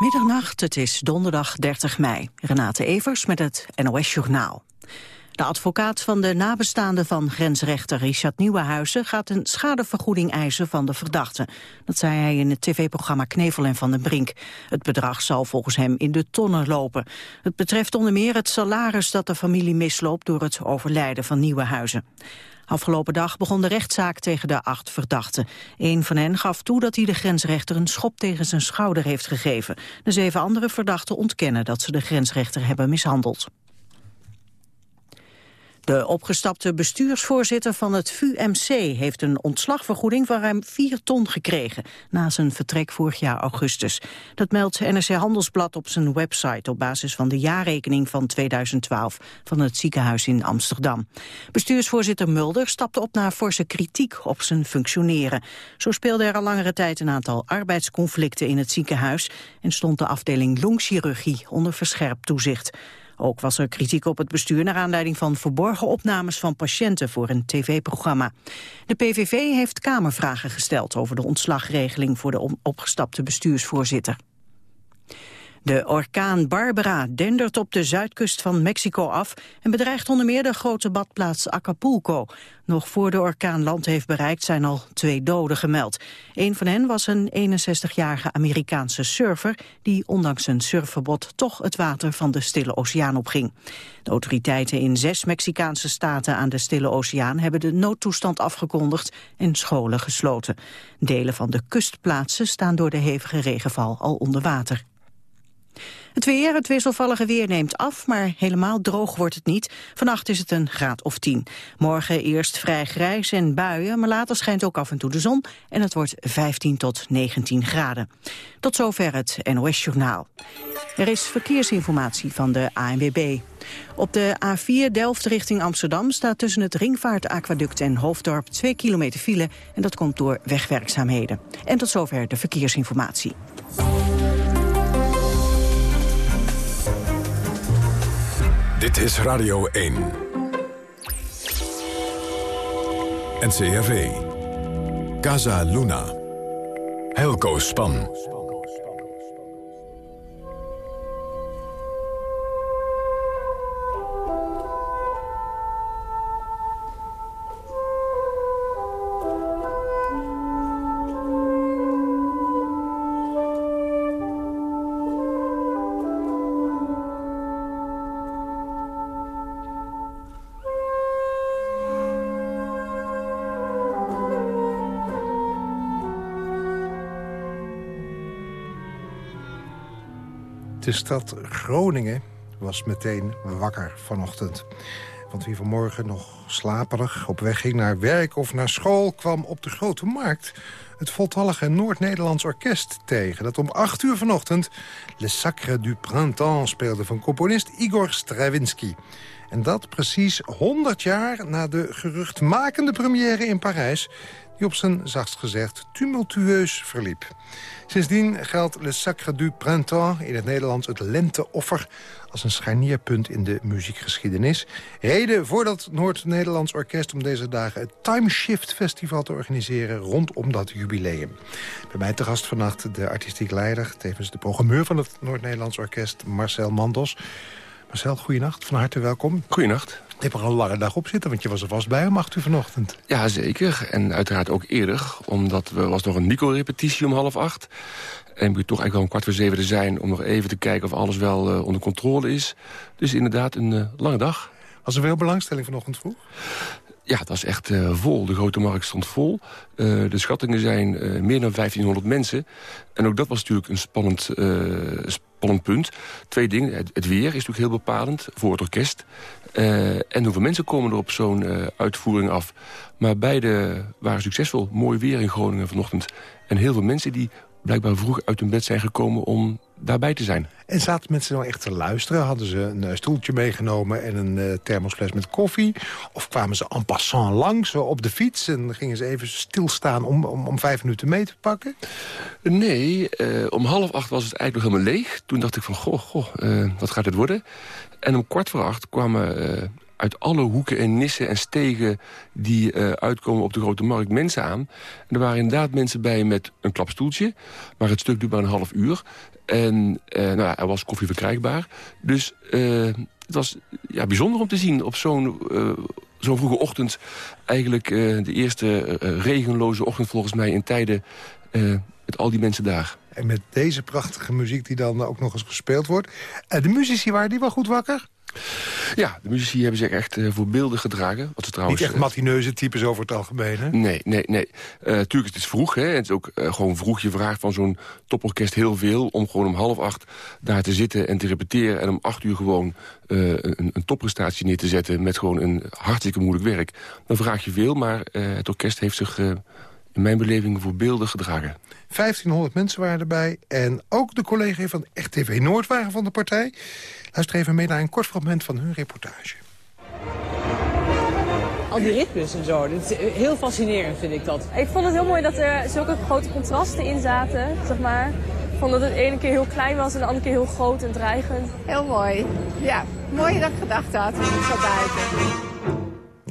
Middernacht, het is donderdag 30 mei. Renate Evers met het NOS Journaal. De advocaat van de nabestaanden van grensrechter Richard Nieuwenhuizen gaat een schadevergoeding eisen van de verdachte. Dat zei hij in het tv-programma Knevel en Van den Brink. Het bedrag zal volgens hem in de tonnen lopen. Het betreft onder meer het salaris dat de familie misloopt door het overlijden van Nieuwenhuizen. Afgelopen dag begon de rechtszaak tegen de acht verdachten. Een van hen gaf toe dat hij de grensrechter een schop tegen zijn schouder heeft gegeven. De zeven andere verdachten ontkennen dat ze de grensrechter hebben mishandeld. De opgestapte bestuursvoorzitter van het VUMC heeft een ontslagvergoeding van ruim 4 ton gekregen na zijn vertrek vorig jaar augustus. Dat meldt NRC Handelsblad op zijn website op basis van de jaarrekening van 2012 van het ziekenhuis in Amsterdam. Bestuursvoorzitter Mulder stapte op na forse kritiek op zijn functioneren. Zo speelde er al langere tijd een aantal arbeidsconflicten in het ziekenhuis en stond de afdeling longchirurgie onder verscherpt toezicht. Ook was er kritiek op het bestuur naar aanleiding van verborgen opnames van patiënten voor een tv-programma. De PVV heeft Kamervragen gesteld over de ontslagregeling voor de opgestapte bestuursvoorzitter. De orkaan Barbara dendert op de zuidkust van Mexico af en bedreigt onder meer de grote badplaats Acapulco. Nog voor de orkaan land heeft bereikt zijn al twee doden gemeld. Een van hen was een 61-jarige Amerikaanse surfer die ondanks een surfverbod toch het water van de Stille Oceaan opging. De autoriteiten in zes Mexicaanse staten aan de Stille Oceaan hebben de noodtoestand afgekondigd en scholen gesloten. Delen van de kustplaatsen staan door de hevige regenval al onder water. Het weer, het wisselvallige weer neemt af, maar helemaal droog wordt het niet. Vannacht is het een graad of 10. Morgen eerst vrij grijs en buien, maar later schijnt ook af en toe de zon... en het wordt 15 tot 19 graden. Tot zover het NOS-journaal. Er is verkeersinformatie van de ANWB. Op de A4 Delft richting Amsterdam staat tussen het Ringvaartaquaduct en Hoofddorp 2 kilometer file en dat komt door wegwerkzaamheden. En tot zover de verkeersinformatie. Dit is Radio 1. NCRV. Casa Luna. Helco Span. De stad Groningen was meteen wakker vanochtend. Want wie vanmorgen nog slaperig op weg ging naar werk of naar school... kwam op de Grote Markt het voltallige Noord-Nederlands Orkest tegen... dat om acht uur vanochtend Le Sacre du Printemps speelde... van componist Igor Stravinsky. En dat precies 100 jaar na de geruchtmakende première in Parijs zijn zachtst gezegd tumultueus verliep. Sindsdien geldt Le Sacre du Printemps, in het Nederlands het lenteoffer... als een scharnierpunt in de muziekgeschiedenis. Reden voor dat Noord-Nederlands Orkest om deze dagen... het Time Shift Festival te organiseren rondom dat jubileum. Bij mij te gast vannacht de artistiek leider... tevens de programmeur van het Noord-Nederlands Orkest, Marcel Mandos. Marcel, goeienacht, van harte welkom. Goeienacht. Je hebt er al een lange dag op zitten, want je was er vast bij om acht uur vanochtend. Ja, zeker. En uiteraard ook eerder, omdat we was nog een Nico-repetitie om half acht. En moet toch eigenlijk wel om kwart voor zeven te zijn... om nog even te kijken of alles wel uh, onder controle is. Dus inderdaad een uh, lange dag. Was er veel belangstelling vanochtend vroeg? Ja, het was echt uh, vol. De grote markt stond vol. Uh, de schattingen zijn uh, meer dan 1500 mensen. En ook dat was natuurlijk een spannend, spannend punt. Twee dingen. Het, het, weer is natuurlijk heel bepalend voor het orkest. en hoeveel mensen komen er op zo'n uitvoering af. Maar beide waren succesvol. Mooi weer in Groningen vanochtend. En heel veel mensen die blijkbaar vroeg uit hun bed zijn gekomen om daarbij te zijn. En zaten mensen nou echt te luisteren? Hadden ze een uh, stoeltje meegenomen en een uh, thermosfles met koffie? Of kwamen ze en passant langs op de fiets... en gingen ze even stilstaan om, om, om vijf minuten mee te pakken? Nee, uh, om half acht was het eigenlijk nog helemaal leeg. Toen dacht ik van, goh, goh wat gaat dit worden? En om kwart voor acht kwamen uit alle hoeken en nissen en stegen... die uitkomen op de Grote Markt mensen aan. En er waren inderdaad mensen bij met een klapstoeltje. Maar het stuk duurde maar een half uur. En nou, er was koffie verkrijgbaar. Dus het was ja, bijzonder om te zien op zo'n zo'n vroege ochtend... eigenlijk de eerste regenloze ochtend volgens mij in tijden... met al die mensen daar. En met deze prachtige muziek die dan ook nog eens gespeeld wordt. De muzici waren die wel goed wakker? Ja, de muzici hebben zich echt uh, voor beelden gedragen. Wat ze trouwens, Niet echt matineuze types over het algemeen, hè? Nee, nee, nee. Uh, tuurlijk, het is vroeg, hè. Het is ook uh, gewoon vroeg. Je vraagt van zo'n toporkest heel veel... om gewoon om half acht daar te zitten en te repeteren... en om acht uur gewoon een, een topprestatie neer te zetten... met gewoon een hartstikke moeilijk werk. Dan vraag je veel, maar het orkest heeft zich in mijn beleving voor beelden gedragen. 1500 mensen waren erbij en ook de collega's van RTV Noord waren van de partij. Luister even mee naar een kort fragment van hun reportage. Al die ritmes en zo, dat is heel fascinerend vind ik dat. Ik vond het heel mooi dat er zulke grote contrasten in zaten, zeg maar. Ik vond dat het ene keer heel klein was en de andere keer heel groot en dreigend. Heel mooi. Ja, mooi dat ik gedacht had. Zo buiten.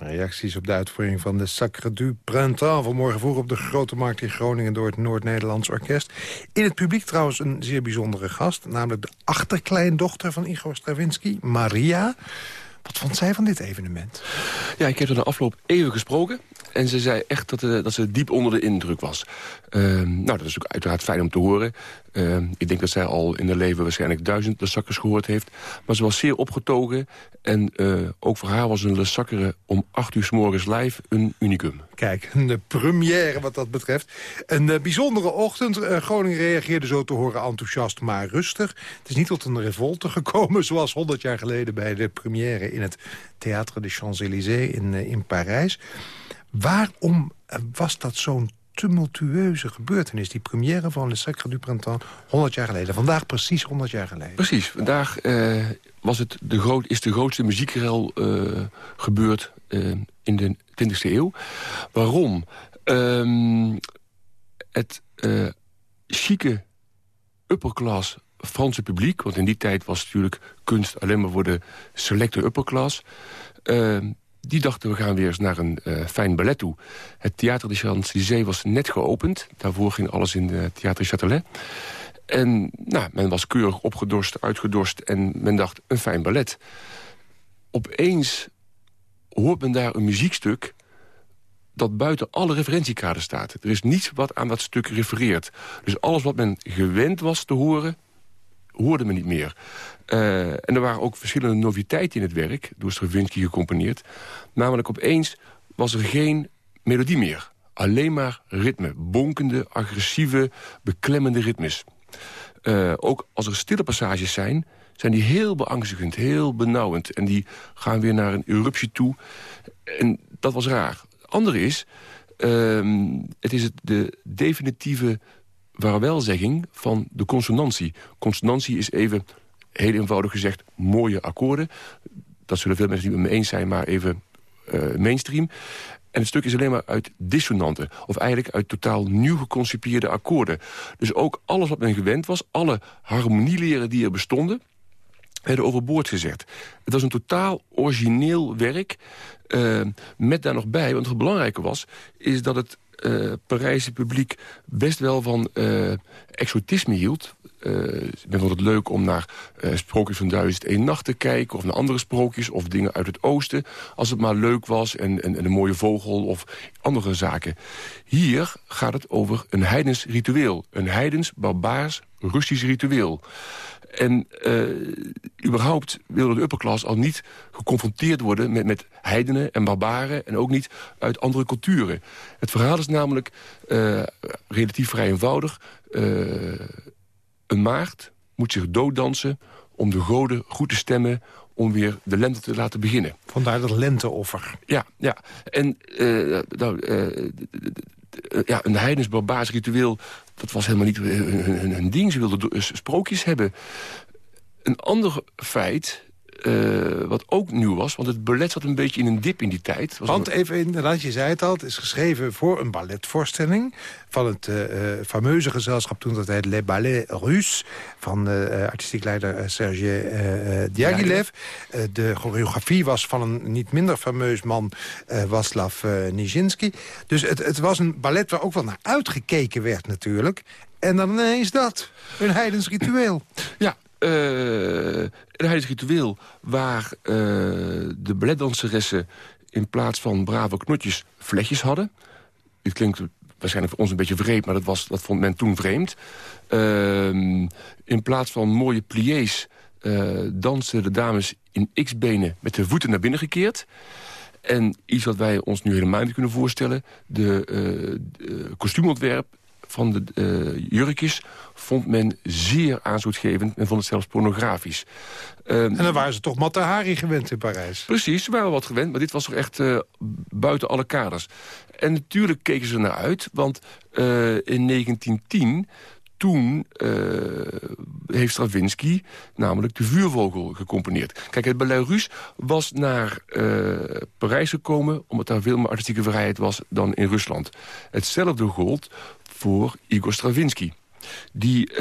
Reacties op de uitvoering van de Sacre du Printemps... vanmorgen vroeg op de Grote Markt in Groningen... door het Noord-Nederlands Orkest. In het publiek trouwens een zeer bijzondere gast... namelijk de achterkleindochter van Igor Stravinsky, Maria... Wat vond zij van dit evenement? Ja, ik heb er na afloop even gesproken. En ze zei echt dat, uh, dat ze diep onder de indruk was. Uh, nou, dat is ook uiteraard fijn om te horen. Uh, ik denk dat zij al in haar leven waarschijnlijk duizend Lesakkers gehoord heeft. Maar ze was zeer opgetogen. En uh, ook voor haar was een Lesakkere om acht uur s morgens live een unicum. Kijk, een première wat dat betreft. Een bijzondere ochtend. Groningen reageerde zo te horen enthousiast, maar rustig. Het is niet tot een revolte gekomen, zoals 100 jaar geleden... bij de première in het Théâtre des Champs-Élysées in, in Parijs. Waarom was dat zo'n tumultueuze gebeurtenis. Die première van Le Sacre du Printemps 100 jaar geleden. Vandaag precies 100 jaar geleden. Precies. Vandaag uh, was het de groot, is de grootste muziekrel uh, gebeurd uh, in de 20e eeuw. Waarom? Um, het chique upperclass Franse publiek... want in die tijd was natuurlijk kunst alleen maar voor de selecte upperclass... Die dachten we gaan weer eens naar een uh, fijn ballet toe. Het Theater de Champs-Élysées was net geopend. Daarvoor ging alles in het Theater Châtelet. En nou, men was keurig opgedorst, uitgedorst en men dacht een fijn ballet. Opeens hoort men daar een muziekstuk dat buiten alle referentiekaders staat. Er is niets wat aan dat stuk refereert. Dus alles wat men gewend was te horen, hoorde men niet meer. Uh, en er waren ook verschillende noviteiten in het werk... door Stravinsky gecomponeerd. Namelijk opeens was er geen melodie meer. Alleen maar ritme. Bonkende, agressieve, beklemmende ritmes. Uh, ook als er stille passages zijn... zijn die heel beangstigend, heel benauwend. En die gaan weer naar een eruptie toe. En dat was raar. Andere is... Uh, het is het de definitieve vaarwelzegging van de consonantie. Consonantie is even, heel eenvoudig gezegd, mooie akkoorden. Dat zullen veel mensen niet met me eens zijn, maar even uh, mainstream. En het stuk is alleen maar uit dissonanten. Of eigenlijk uit totaal nieuw geconcipieerde akkoorden. Dus ook alles wat men gewend was, alle harmonieleren die er bestonden werden overboord gezet. Het was een totaal origineel werk. Uh, met daar nog bij, want het belangrijke was... is dat het uh, Parijse publiek best wel van uh, exotisme hield. Uh, ik vond het leuk om naar Sprookjes van Duizend één Nacht te kijken... of naar andere sprookjes of dingen uit het oosten... als het maar leuk was en, en, en een mooie vogel of andere zaken. Hier gaat het over een heidens ritueel. Een heidens, barbaars, Russisch ritueel. En uh, überhaupt wilde de upperclass al niet geconfronteerd worden... met, met heidenen en barbaren en ook niet uit andere culturen. Het verhaal is namelijk uh, relatief vrij eenvoudig. Uh, een maagd moet zich dooddansen om de goden goed te stemmen om weer de lente te laten beginnen. Vandaar dat lenteoffer. Ja, ja. En uh, nou, uh, ja, een heidens barbaars ritueel... dat was helemaal niet hun, ding. Ze wilden sprookjes hebben. Een ander feit uh, wat ook nieuw was, want het ballet zat een beetje in een dip in die tijd. Was want even inderdaad, je zei het al, het is geschreven voor een balletvoorstelling... van het uh, fameuze gezelschap toen dat heet Les Ballets Russes... van uh, artistiek leider Sergei Diaghilev. de choreografie was van een niet minder fameus man, Waslav Nijinsky. Dus het, het was een ballet waar ook wel naar uitgekeken werd natuurlijk. En dan is dat, een heidens ritueel. Ja, een heidens ritueel waar uh, de balletdanseressen... in plaats van brave knotjes vlechtjes hadden. Dit klinkt waarschijnlijk voor ons een beetje vreemd... maar dat, was, dat vond men toen vreemd. Uh, in plaats van mooie pliés dansten de dames in x-benen... met de voeten naar binnen gekeerd... En iets wat wij ons nu helemaal niet kunnen voorstellen... de, de kostuumontwerp van de uh, jurkjes vond men zeer aanzoetgevend. en vond het zelfs pornografisch. Uh, en dan waren ze toch Matahari gewend in Parijs. Precies, ze waren wat gewend, maar dit was toch echt uh, buiten alle kaders. En natuurlijk keken ze naar uit, want uh, in 1910 toen uh, heeft Stravinsky namelijk de vuurvogel gecomponeerd. Kijk, het Belarus was naar uh, Parijs gekomen... omdat daar veel meer artistieke vrijheid was dan in Rusland. Hetzelfde gold voor Igor Stravinsky. Die uh,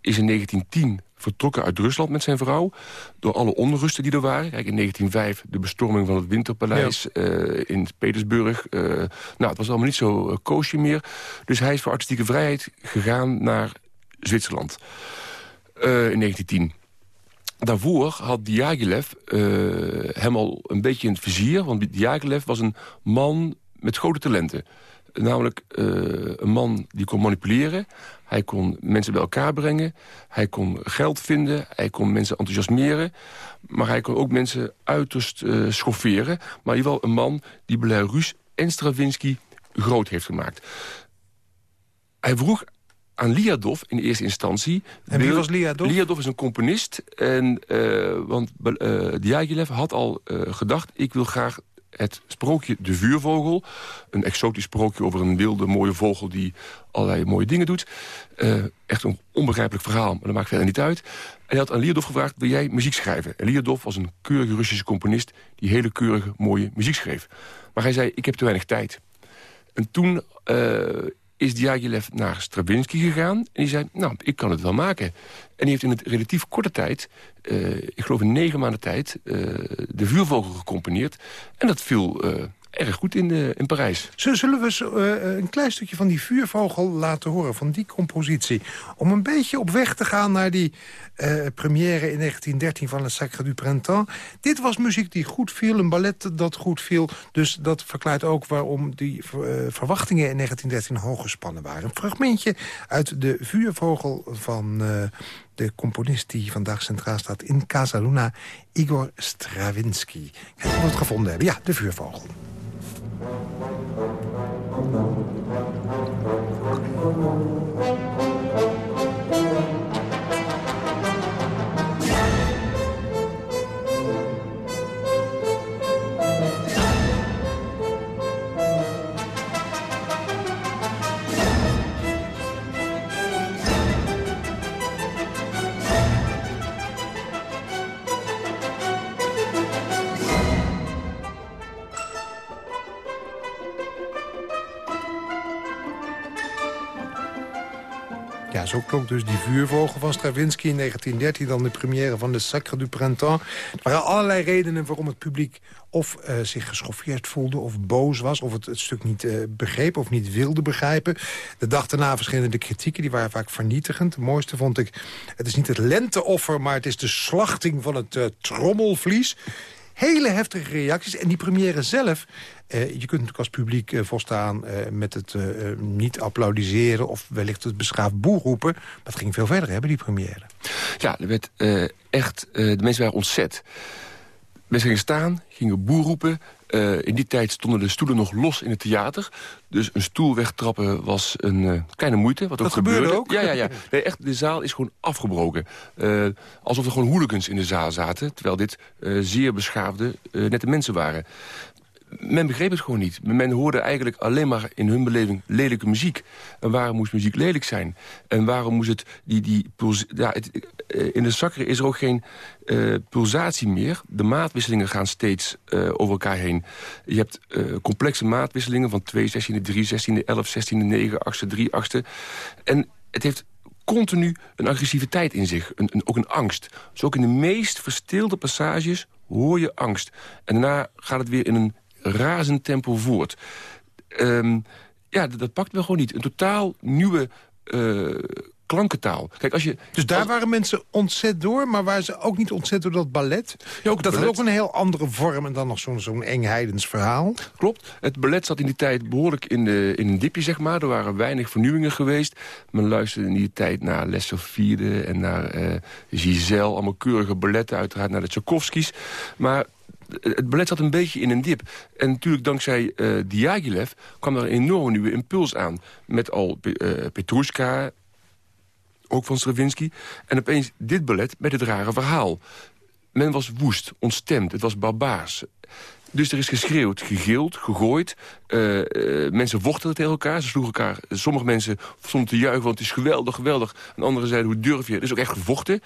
is in 1910 vertrokken uit Rusland met zijn vrouw... door alle onrusten die er waren. Kijk, in 1905 de bestorming van het Winterpaleis ja. uh, in Petersburg. Uh, nou, het was allemaal niet zo koosje meer. Dus hij is voor artistieke vrijheid gegaan naar Zwitserland. in 1910. Daarvoor had Diaghilev hem al een beetje in het vizier. Want Diaghilev was een man met grote talenten. Namelijk uh, een man die kon manipuleren. Hij kon mensen bij elkaar brengen. Hij kon geld vinden. Hij kon mensen enthousiasmeren. Maar hij kon ook mensen uiterst uh, schofferen. Maar in ieder geval een man die Belarus en Stravinsky groot heeft gemaakt. Hij vroeg aan Liadov in eerste instantie. En wie was Liadov? Liadov is een componist. En, uh, want uh, Diaghilev had al uh, gedacht... ik wil graag het sprookje De Vuurvogel. Een exotisch sprookje over een wilde, mooie vogel... die allerlei mooie dingen doet. Uh, echt een onbegrijpelijk verhaal, maar dat maakt verder niet uit. En hij had aan Liadov gevraagd, wil jij muziek schrijven? En Liadov was een keurige Russische componist... die hele keurige, mooie muziek schreef. Maar hij zei, ik heb te weinig tijd. En toen uh, is Diaghilev naar Stravinsky gegaan. En die zei, nou, ik kan het wel maken. En die heeft in een relatief korte tijd, uh, ik geloof in negen maanden tijd... Uh, de vuurvogel gecomponeerd. En dat viel uh, erg goed in, de, in Parijs. Zullen we uh, een klein stukje van die vuurvogel laten horen, van die compositie? Om een beetje op weg te gaan naar die uh, première in 1913 van Le Sacre du Printemps. Dit was muziek die goed viel, een ballet dat goed viel. Dus dat verklaart ook waarom die verwachtingen in 1913 hoog gespannen waren. Een fragmentje uit de vuurvogel van de componist die vandaag centraal staat in Casa Luna, Igor Stravinsky. Kijk we het gevonden hebben. Ja, de vuurvogel. Thank you. Zo klonk dus die vuurvogel van Stravinsky in 1913... dan de première van de Sacre du Printemps. Er waren allerlei redenen waarom het publiek of uh, zich geschoffeerd voelde... of boos was, of het, het stuk niet uh, begreep of niet wilde begrijpen. De dag daarna verschenen de kritieken, die waren vaak vernietigend. Het mooiste vond ik, het is niet het lenteoffer... maar het is de slachting van het uh, trommelvlies hele heftige reacties. En die première zelf, uh, je kunt natuurlijk als publiek uh, volstaan uh, met het niet applaudisseren... of wellicht het beschaafd boer roepen. Het ging veel verder, hebben die première. Ja, er werd echt, de mensen waren ontzet. Mensen gingen staan, gingen boer roepen. Uh, in die tijd stonden de stoelen nog los in het theater. Dus een stoel wegtrappen was een uh, kleine moeite. Wat dat ook gebeurde. gebeurde. ook? Ja, ja, ja. Nee, echt, de zaal is gewoon afgebroken. Uh, alsof er gewoon hooligans in de zaal zaten. Terwijl dit zeer beschaafde, nette mensen waren. Men begreep het gewoon niet. Men hoorde eigenlijk alleen maar in hun beleving lelijke muziek. En waarom moest muziek lelijk zijn? En waarom moest het... Die, die ja, het, eh, in de zakker is er ook geen uh, pulsatie meer. De maatwisselingen gaan steeds uh, over elkaar heen. Je hebt uh, complexe maatwisselingen van 2 16e, 3 16e, 11 16e, 9 8e, 3 8e. En het heeft continu een agressiviteit in zich, een, een, ook een angst. Dus ook in de meest verstilde passages hoor je angst. En daarna gaat het weer in een razend tempo voort. Um, ja, dat, dat, pakt me gewoon niet. Een totaal nieuwe uh, klankentaal. Kijk, als je, dus daar waren mensen ontzet door, maar waren ze ook niet ontzet door dat ballet? Ja, ook dat ballet. had ook een heel andere vorm en dan nog zo'n zo'n eng heidens verhaal. Klopt. Het ballet zat in die tijd behoorlijk in, de, in een dipje, zeg maar. Er waren weinig vernieuwingen geweest. Men luisterde in die tijd naar Les Sophiede en naar uh, Giselle. Allemaal keurige balletten, uiteraard naar de Tchaikovskis. Maar het ballet zat een beetje in een dip. En natuurlijk dankzij uh, Diaghilev kwam er een enorme nieuwe impuls aan. Met al uh, ook van Stravinsky. En opeens dit ballet met het rare verhaal. Men was woest, ontstemd, het was barbaars. Dus er is geschreeuwd, gegild, gegooid. Uh, uh, mensen tegen elkaar. Ze sloegen elkaar. Sommige mensen stonden te juichen, want het is geweldig, geweldig. En anderen zeiden, hoe durf je? Er is ook echt gevochten.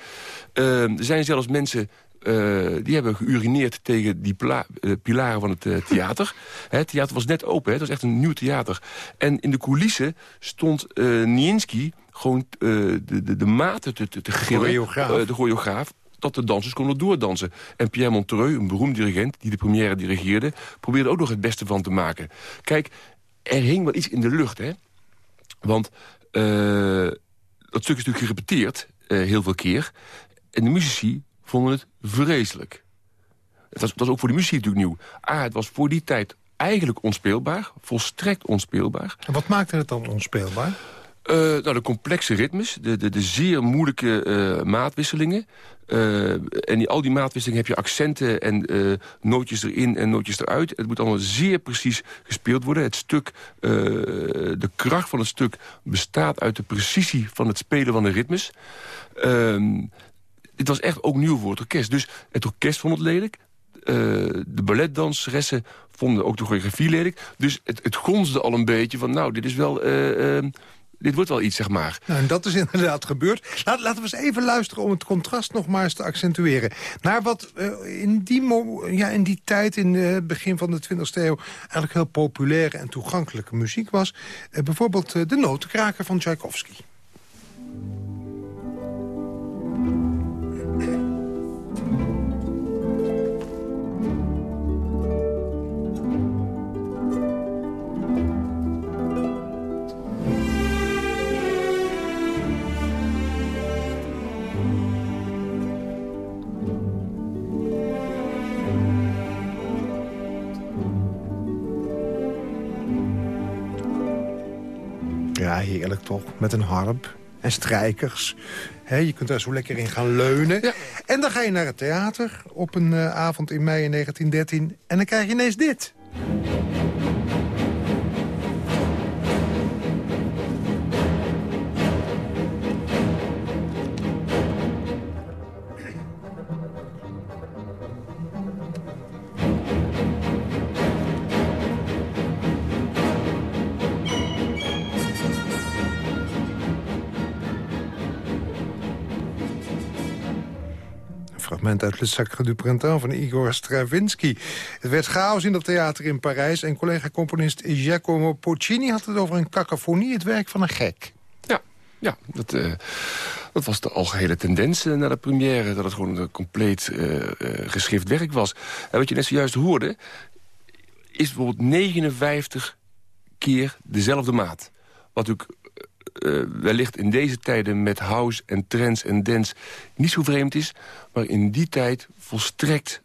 Er zijn zelfs mensen die hebben geurineerd tegen die pilaren van het theater. het theater was net open, hè? het was echt een nieuw theater. En in de coulissen stond Nienski gewoon de, de, de maten te, te, te gillen. De choreograaf dat de dansers konden doordansen. En Pierre Montreux, een beroemd dirigent die de première dirigeerde... probeerde ook nog het beste van te maken. Kijk, er hing wel iets in de lucht, hè. Want uh, dat stuk is natuurlijk gerepeteerd, heel veel keer. En de muzici vonden het vreselijk. Het was, het was ook voor de muziek natuurlijk nieuw. Ah, het was voor die tijd eigenlijk onspeelbaar, volstrekt onspeelbaar. En wat maakte het dan onspeelbaar? Uh, nou, de complexe ritmes, de, de, de zeer moeilijke uh, maatwisselingen. Uh, en die, al die maatwisselingen heb je accenten en nootjes erin en nootjes eruit. Het moet allemaal zeer precies gespeeld worden. Het stuk, de kracht van het stuk bestaat uit de precisie van het spelen van de ritmes. Dit was echt ook nieuw voor het orkest. Dus het orkest vond het lelijk. de balletdanseressen vonden ook de choreografie lelijk. Dus het, het gonsde al een beetje van, nou, dit is wel ehm, dit wordt wel iets, zeg maar. Nou, en dat is inderdaad gebeurd. Laat, laten we eens even luisteren om het contrast nog maar eens te accentueren. Naar wat uh, in, die ja, in die tijd, in het begin van de 20e eeuw... eigenlijk heel populaire en toegankelijke muziek was. Uh, bijvoorbeeld uh, de notenkraker van Tchaikovsky. Ja, heerlijk toch. Met een harp en strijkers. je kunt daar zo lekker in gaan leunen. Ja. En dan ga je naar het theater op een uh, avond in mei 1913. En dan krijg je ineens dit. Fragment uit Le Sacre du Printemps van Igor Stravinsky. Het werd chaos in dat theater in Parijs... en collega-componist Giacomo Puccini had het over een cacophonie... het werk van een gek. Ja, ja dat, uh, dat was de algehele tendens uh, naar de première... dat het gewoon een compleet uh, geschrift werk was. En wat je net zojuist hoorde... is bijvoorbeeld 59 keer dezelfde maat. Wat natuurlijk uh, wellicht in deze tijden met house en trance en dance niet zo vreemd is... maar in die tijd volstrekt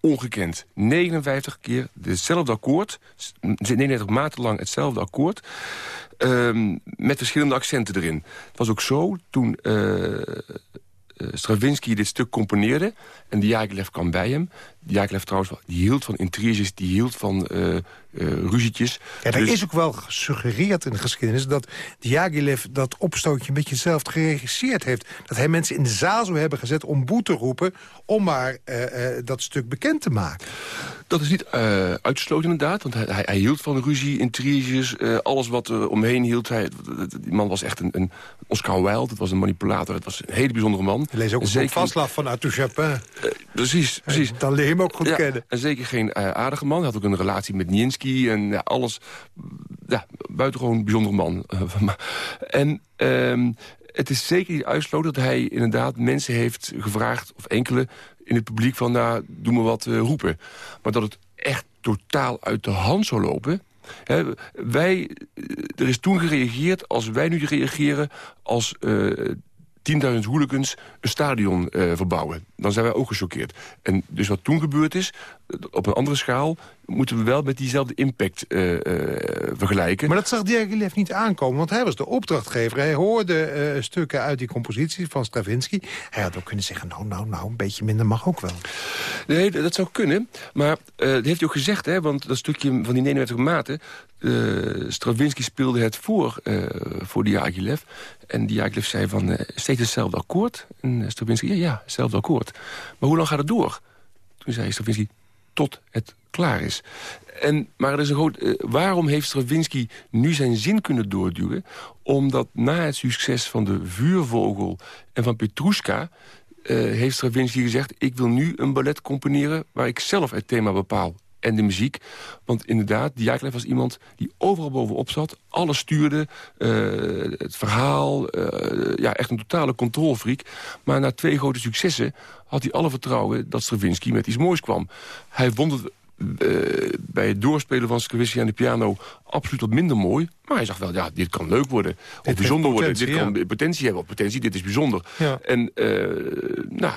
ongekend. 59 keer hetzelfde akkoord, 39 maanden lang hetzelfde akkoord... Uh, met verschillende accenten erin. Het was ook zo, toen uh, Stravinsky dit stuk componeerde... en Diaghilev kwam bij hem. Diaghilev trouwens, die hield van intriges, die hield van uh, ruzietjes. Ja, er dus- is ook wel gesuggereerd in de geschiedenis... dat Diaghilev dat opstootje een beetje zelf geregisseerd heeft. Dat hij mensen in de zaal zou hebben gezet om boete te roepen... om maar dat stuk bekend te maken. Dat is niet uitgesloten inderdaad, want hij, hij, hij, hield van ruzie, intriges... alles wat er omheen hield. Hij, die man was echt een, een Oscar Wilde, het was een manipulator. Het was een hele bijzondere man. Je leest ook een vastlag van Arthur Chapin. Uh, precies, precies. Dan leer je hem ook goed kennen. En zeker geen uh, aardige man. Hij had ook een relatie met Nienski en alles. Ja, buitengewoon bijzondere man. en um, het is zeker niet uitgesloten dat hij inderdaad mensen heeft gevraagd... of enkele in het publiek van, nou, doe me wat uh, roepen. Maar dat het echt totaal uit de hand zou lopen wij, er is toen gereageerd als wij nu reageren als uh, 10.000 hooligans een stadion uh, verbouwen. Dan zijn wij ook gechoqueerd. En dus wat toen gebeurd is, op een andere schaal... moeten we wel met diezelfde impact uh, uh, vergelijken. Maar dat zag Diaghilev niet aankomen, want hij was de opdrachtgever. Hij hoorde stukken uit die compositie van Stravinsky. Hij had ook kunnen zeggen, nou, nou, nou, een beetje minder mag ook wel. Nee, dat zou kunnen. Maar dat heeft hij ook gezegd, hè, want dat stukje van die 39 maten... Stravinsky speelde het voor, voor Diaghilev. En Diaghilev zei van, steeds hetzelfde akkoord. En Stravinsky, ja, ja, hetzelfde akkoord. Maar hoe lang gaat het door? Toen zei Stravinsky, tot het klaar is. En, maar er is een groot, uh, waarom heeft Stravinsky nu zijn zin kunnen doorduwen? Omdat na het succes van de Vuurvogel en van Petrushka... Uh, heeft Stravinsky gezegd, ik wil nu een ballet componeren... waar ik zelf het thema bepaal en de muziek. Want inderdaad, Diaghilev was iemand die overal bovenop zat. Alles stuurde, uh, het verhaal, uh, ja, echt een totale controlfreak. Maar na twee grote successen had hij alle vertrouwen dat Stravinsky met iets moois kwam. Hij vond het bij het doorspelen van Stravinsky aan de piano absoluut wat minder mooi. Maar hij zag wel, ja, dit kan leuk worden. Of bijzonder worden. Dit kan potentie hebben. Of potentie, dit is bijzonder. Ja. En uh, nou,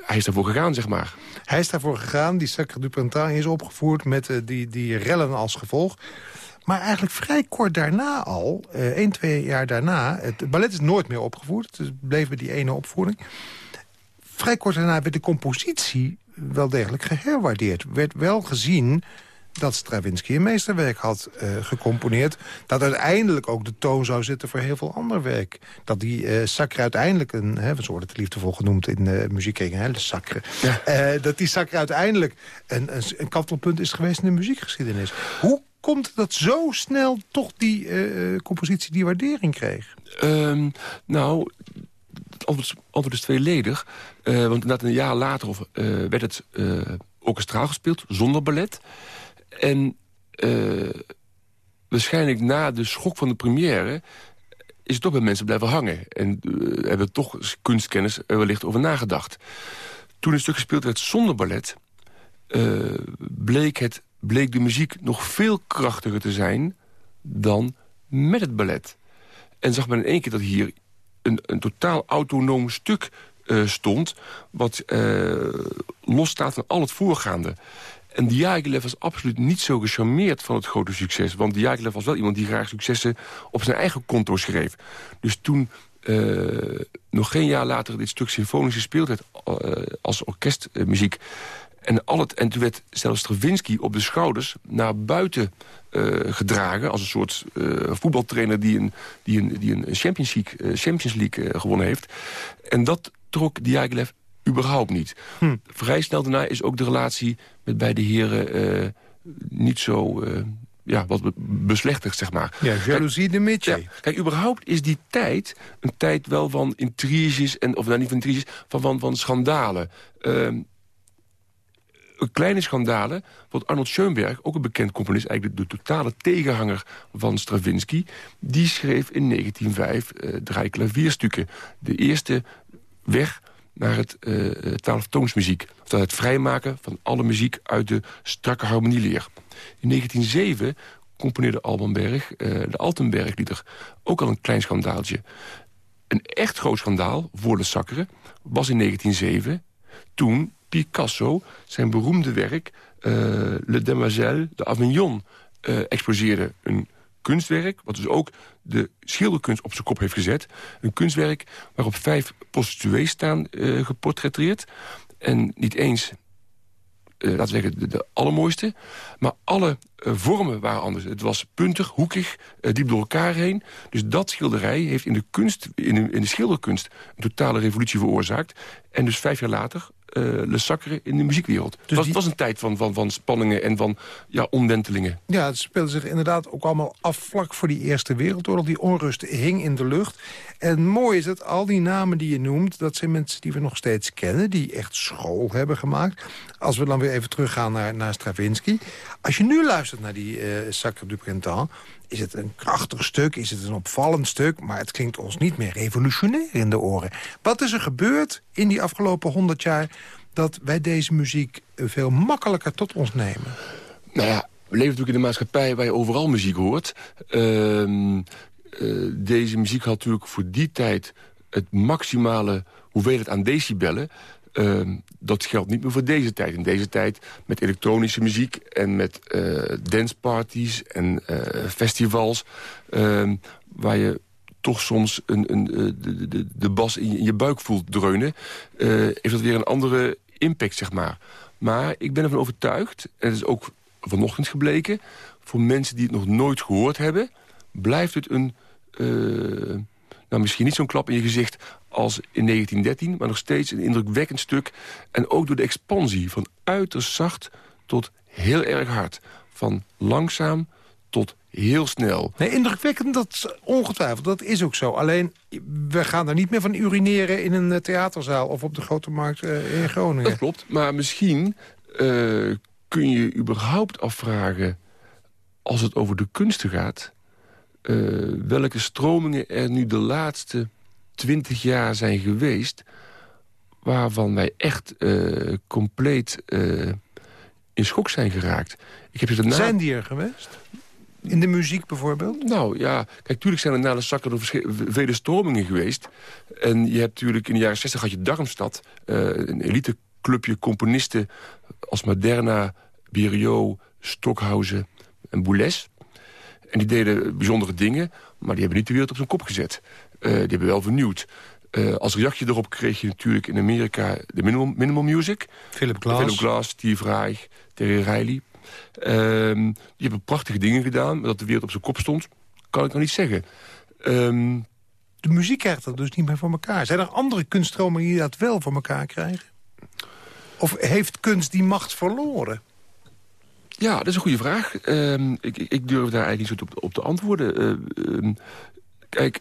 hij is daarvoor gegaan, zeg maar. Hij is daarvoor gegaan. Die Sacre du Printemps is opgevoerd met uh, die, die rellen als gevolg. Maar eigenlijk vrij kort daarna al, uh, één, twee jaar daarna... het ballet is nooit meer opgevoerd. Het bleef bij die ene opvoering. Vrij kort daarna werd de compositie wel degelijk geherwaardeerd. Werd wel gezien dat Stravinsky een meesterwerk had uh, gecomponeerd... dat uiteindelijk ook de toon zou zitten voor heel veel ander werk. Dat die uh, Sacre uiteindelijk, een, hè, we worden het liefdevol genoemd in de uh, muziekkringen, hè, de Sacre... Ja. dat die Sacre uiteindelijk een, een, een kantelpunt is geweest in de muziekgeschiedenis. Hoe komt dat zo snel toch die compositie die waardering kreeg? Um, nou, antwoord, is tweeledig. Uh, want inderdaad een jaar later of, uh, werd het uh, gespeeld, zonder ballet. En waarschijnlijk na de schok van de première... is het toch bij mensen blijven hangen. En hebben toch kunstkennis er wellicht over nagedacht. Toen een stuk gespeeld werd zonder ballet... bleek, het, bleek de muziek nog veel krachtiger te zijn dan met het ballet. En zag men in één keer dat hier een, totaal autonoom stuk uh, stond... wat uh, losstaat van al het voorgaande. En Diaghilev was absoluut niet zo gecharmeerd van het grote succes. Want Diaghilev was wel iemand die graag successen op zijn eigen konto schreef. Dus toen uh, nog geen jaar later dit stuk symfonisch gespeeld werd... als orkestmuziek... En, al het, en toen werd zelfs Stravinsky op de schouders naar buiten uh, gedragen... als een soort uh, voetbaltrainer die een, die een, die een Champions League, uh, Champions League gewonnen heeft. En dat trok Diaghilev überhaupt niet. Hm. Vrij snel daarna is ook de relatie met beide heren niet zo ja, wat beslechterd, zeg maar. Ja, jaloezie de. Ja, kijk, überhaupt is die tijd een tijd wel van intriges... En, of nou niet van intriges, van, van, van schandalen. Kleine schandalen. Want Arnold Schoenberg, ook een bekend componist... eigenlijk de, totale tegenhanger van Stravinsky... die schreef in 1905 uh, drie klavierstukken. De eerste weg naar het uh, twaalftoonsmuziek. Of het vrijmaken van alle muziek uit de strakke harmonieleer. In 1907 componeerde Albanberg uh, de Altenberglieder. Ook al een klein schandaaltje. Een echt groot schandaal voor de Sakkeren was in 1907... toen Picasso zijn beroemde werk... Uh, Le Demoiselle de Avignon uh, exposeerde. Een kunstwerk... wat dus ook de schilderkunst op zijn kop heeft gezet. Een kunstwerk waarop vijf prostituees staan uh, geportretteerd. En niet eens uh, laten we zeggen, de, allermooiste. Maar alle vormen waren anders. Het was puntig, hoekig, diep door elkaar heen. Dus dat schilderij heeft in de, kunst, in de, in de schilderkunst een totale revolutie veroorzaakt. En dus vijf jaar later Le Sacre in de muziekwereld. Dus het was, was, een tijd van, van, van spanningen en van ja, omwentelingen. Ja, het speelde zich inderdaad ook allemaal af vlak voor die Eerste Wereldoorlog. Die onrust hing in de lucht. En mooi is dat al die namen die je noemt... dat zijn mensen die we nog steeds kennen... die echt school hebben gemaakt. Als we dan weer even teruggaan naar, naar Stravinsky. Als je nu luistert naar die uh, Sacre du Printemps... is het een krachtig stuk, is het een opvallend stuk... maar het klinkt ons niet meer revolutionair in de oren. Wat is er gebeurd in die afgelopen honderd jaar... dat wij deze muziek veel makkelijker tot ons nemen? Nou ja, we leven natuurlijk in een maatschappij waar je overal muziek hoort. Uh, uh, deze muziek had natuurlijk voor die tijd het maximale hoeveelheid aan decibellen. Uh, dat geldt niet meer voor deze tijd. In deze tijd met elektronische muziek en met uh, danceparties en uh, festivals... Ehm, waar je toch soms een, een, de, de, de bas in je, in je, buik voelt dreunen... heeft dat weer een andere impact, zeg maar. Maar ik ben ervan overtuigd, en het is ook vanochtend gebleken... voor mensen die het nog nooit gehoord hebben... blijft het een... nou, misschien niet zo'n klap in je gezicht als in 1913, maar nog steeds een indrukwekkend stuk. En ook door de expansie van uiterst zacht tot heel erg hard. Van langzaam tot heel snel. Nee, indrukwekkend, dat is ongetwijfeld. Dat is ook zo. Alleen, we gaan er niet meer van urineren in een eh, theaterzaal... of op de Grote Markt uh, in Groningen. Dat klopt, maar misschien uh, kun je überhaupt afvragen... als het over de kunsten gaat... Uh, welke stromingen er nu de laatste twintig jaar zijn geweest... waarvan wij echt uh, compleet uh, in schok zijn geraakt. Ik heb daarna... Zijn die er geweest? In de muziek bijvoorbeeld? Nou ja, kijk, natuurlijk zijn er na de zakken er vele stromingen geweest. En je hebt natuurlijk in de jaren 60 had je Darmstad, uh, een eliteclubje componisten als Moderna, Biriot, Stockhausen en Boulez. En die deden bijzondere dingen, maar die hebben niet de wereld op zijn kop gezet. Uh, die hebben wel vernieuwd. Uh, als reactie erop kreeg je natuurlijk in Amerika de minimal, minimal music. Philip Glass. Philip Glass, Steve Reich, Terry Riley. Um, die hebben prachtige dingen gedaan, maar dat de wereld op zijn kop stond, kan ik nog niet zeggen. Um, de muziek krijgt dat dus niet meer voor elkaar. Zijn er andere kunststromen die dat wel voor elkaar krijgen? Of heeft kunst die macht verloren? Ja, dat is een goede vraag. Um, ik, ik, durf daar eigenlijk niet zo op, op te antwoorden. Uh, kijk,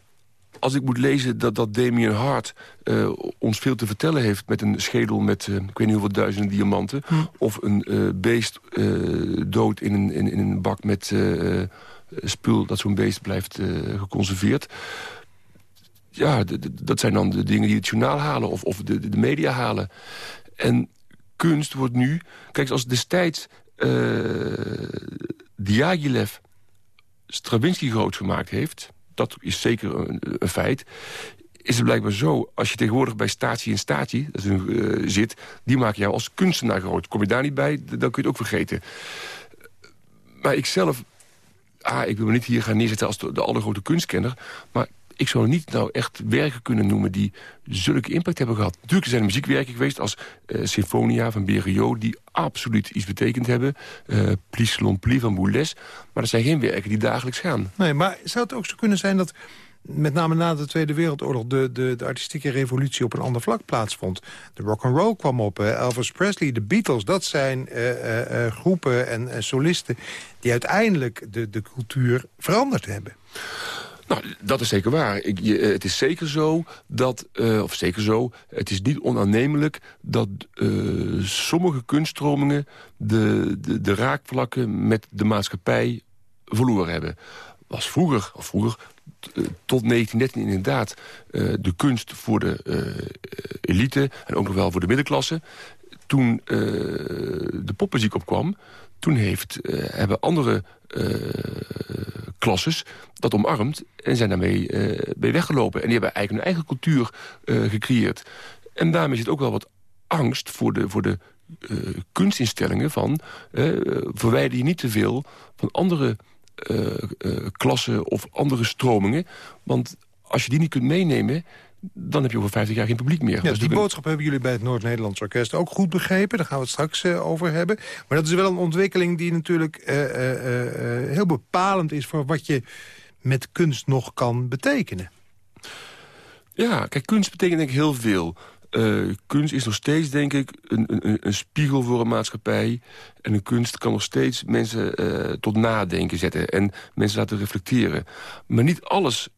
als ik moet lezen dat, dat Damien Hart uh, ons veel te vertellen heeft... met een schedel met, uh, ik weet niet hoeveel duizenden diamanten... Hm. of een uh, beest dood in een, in, in, een bak met spul... dat zo'n beest blijft geconserveerd... Ja, dat zijn dan de dingen die het journaal halen of, of de, de media halen. En kunst wordt nu... Kijk, als destijds Diaghilev Stravinsky groot gemaakt heeft dat is zeker een, feit is het blijkbaar zo, als je tegenwoordig bij statie en statie uh, zit... die maak jou als kunstenaar groot. Kom je daar niet bij, dan kun je het ook vergeten. Maar ik zelf... Ah, ik wil me niet hier gaan neerzetten als de, de allergrote kunstkenner... maar ik zou niet nou echt werken kunnen noemen die zulke impact hebben gehad. Natuurlijk zijn er muziekwerken geweest als uh, Sinfonia van Beriot... die absoluut iets betekend hebben. Uh, Plis Lompli van Boulez. Maar dat zijn geen werken die dagelijks gaan. Nee, maar zou het ook zo kunnen zijn dat met name na de Tweede Wereldoorlog... De, de, de artistieke revolutie op een ander vlak plaatsvond. De rock and roll kwam op, Elvis Presley, de Beatles... dat zijn uh, groepen en solisten die uiteindelijk de, de cultuur veranderd hebben. Nou, dat is zeker waar. Ik, eh, het is zeker zo dat, uh, of zeker zo, het is niet onaannemelijk dat uh, sommige kunststromingen de, de, de raakvlakken met de maatschappij verloren hebben. Was vroeger, of vroeger, tot 1913 inderdaad, de kunst voor de elite en ook nog wel voor de middenklasse. Toen de popmuziek opkwam, toen heeft, hebben andere klasses dat omarmd en zijn daarmee uh, mee weggelopen. En die hebben eigenlijk hun eigen cultuur uh, gecreëerd. En daarmee zit ook wel wat angst voor de, voor de kunstinstellingen van... verwijder je niet te veel van andere klassen of andere stromingen. Want als je die niet kunt meenemen dan heb je over 50 jaar geen publiek meer. Ja, die boodschap hebben jullie bij het Noord-Nederlands Orkest ook goed begrepen. Daar gaan we het straks uh, over hebben. Maar dat is wel een ontwikkeling die natuurlijk uh, uh, heel bepalend is... voor wat je met kunst nog kan betekenen. Ja, kijk, kunst betekent denk ik heel veel. kunst is nog steeds, denk ik, een, een, een, spiegel voor een maatschappij. En een kunst kan nog steeds mensen tot nadenken zetten. En mensen laten reflecteren. Maar niet alles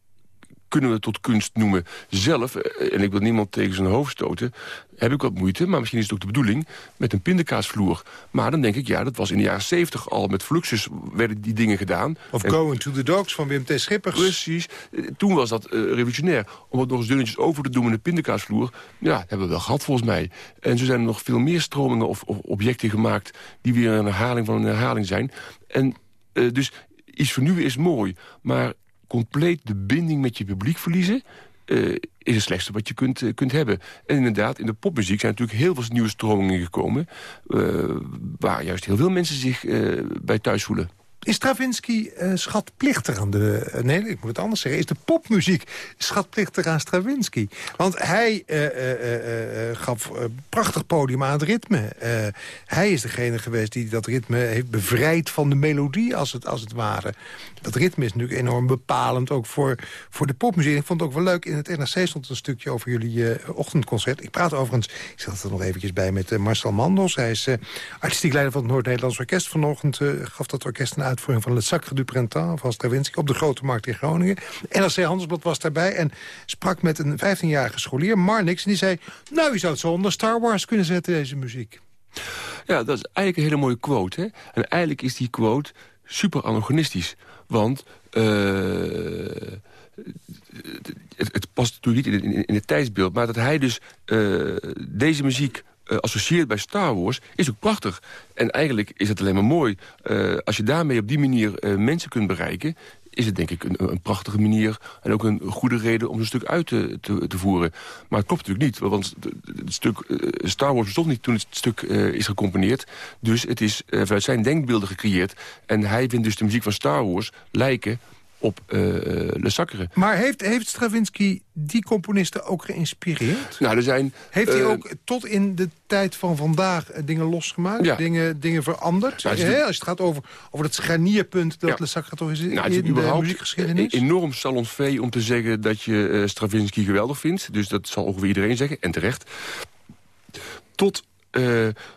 kunnen we tot kunst noemen. Zelf, eh, en ik wil niemand tegen zijn hoofd stoten... heb ik wat moeite, maar misschien is het ook de bedoeling... met een pindakaasvloer. Maar dan denk ik, ja, dat was in de jaren zeventig al. Met Fluxus werden die dingen gedaan. Of Going to the Dogs van Wim T. Schippers. Precies. Eh, toen was dat uh, revolutionair. Om het nog eens dunnetjes over te doen met een pindakaasvloer... ja, hebben we wel gehad volgens mij. En zo zijn er nog veel meer stromingen of, of objecten gemaakt... die weer een herhaling van een herhaling zijn. En uh, dus iets vernieuwen is mooi, maar compleet de binding met je publiek verliezen... Uh, is het slechtste wat je kunt, uh, kunt hebben. En inderdaad, in de popmuziek zijn natuurlijk heel veel nieuwe stromingen gekomen... Uh, waar juist heel veel mensen zich bij thuis voelen. Is Stravinsky schatplichtig aan de... Nee, ik moet het anders zeggen. Is de popmuziek schatplichtig aan Stravinsky? Want hij gaf prachtig podium aan het ritme. hij is degene geweest die dat ritme heeft bevrijd van de melodie, als het, als het ware. Dat ritme is natuurlijk enorm bepalend, ook voor, voor de popmuziek. Ik vond het ook wel leuk, in het NRC stond een stukje over jullie ochtendconcert. Ik praat overigens, ik zat er nog eventjes bij met Marcel Mandels. Hij is artistiek leider van het Noord-Nederlands Orkest. Vanochtend gaf dat orkest een uitvoering van Le Sacre du Printemps van Stravinsky op de Grote Markt in Groningen. NRC Handelsblad was daarbij en sprak met een 15-jarige scholier, Marnix. En die zei, nou, je zou het zo onder Star Wars kunnen zetten, deze muziek. Ja, dat is eigenlijk een hele mooie quote. Hè? En eigenlijk is die quote super anachronistisch. Want uh, het, het, past natuurlijk niet in, het tijdsbeeld... maar dat hij dus uh, deze muziek uh, associeert bij Star Wars, is ook prachtig. En eigenlijk is het alleen maar mooi. Als je daarmee op die manier mensen kunt bereiken is het denk ik een, een, prachtige manier... en ook een goede reden om een stuk uit te, te, voeren. Maar het klopt natuurlijk niet, want het stuk Star Wars bestond niet... toen het stuk is gecomponeerd. Dus het is vanuit zijn denkbeelden gecreëerd. En hij vindt dus de muziek van Star Wars lijken op uh, Le Sacre. Maar heeft, heeft Stravinsky die componisten ook geïnspireerd? Nou, er zijn... Heeft hij ook tot in de tijd van vandaag dingen losgemaakt? Ja. Dingen, dingen veranderd? Nou, Als het gaat over, over dat scharnierpunt dat ja. Le Sacre toch is nou, in de muziekgeschiedenis? enorm salonfee om te zeggen dat je uh, Stravinsky geweldig vindt. Dus dat zal ongeveer iedereen zeggen, en terecht. Tot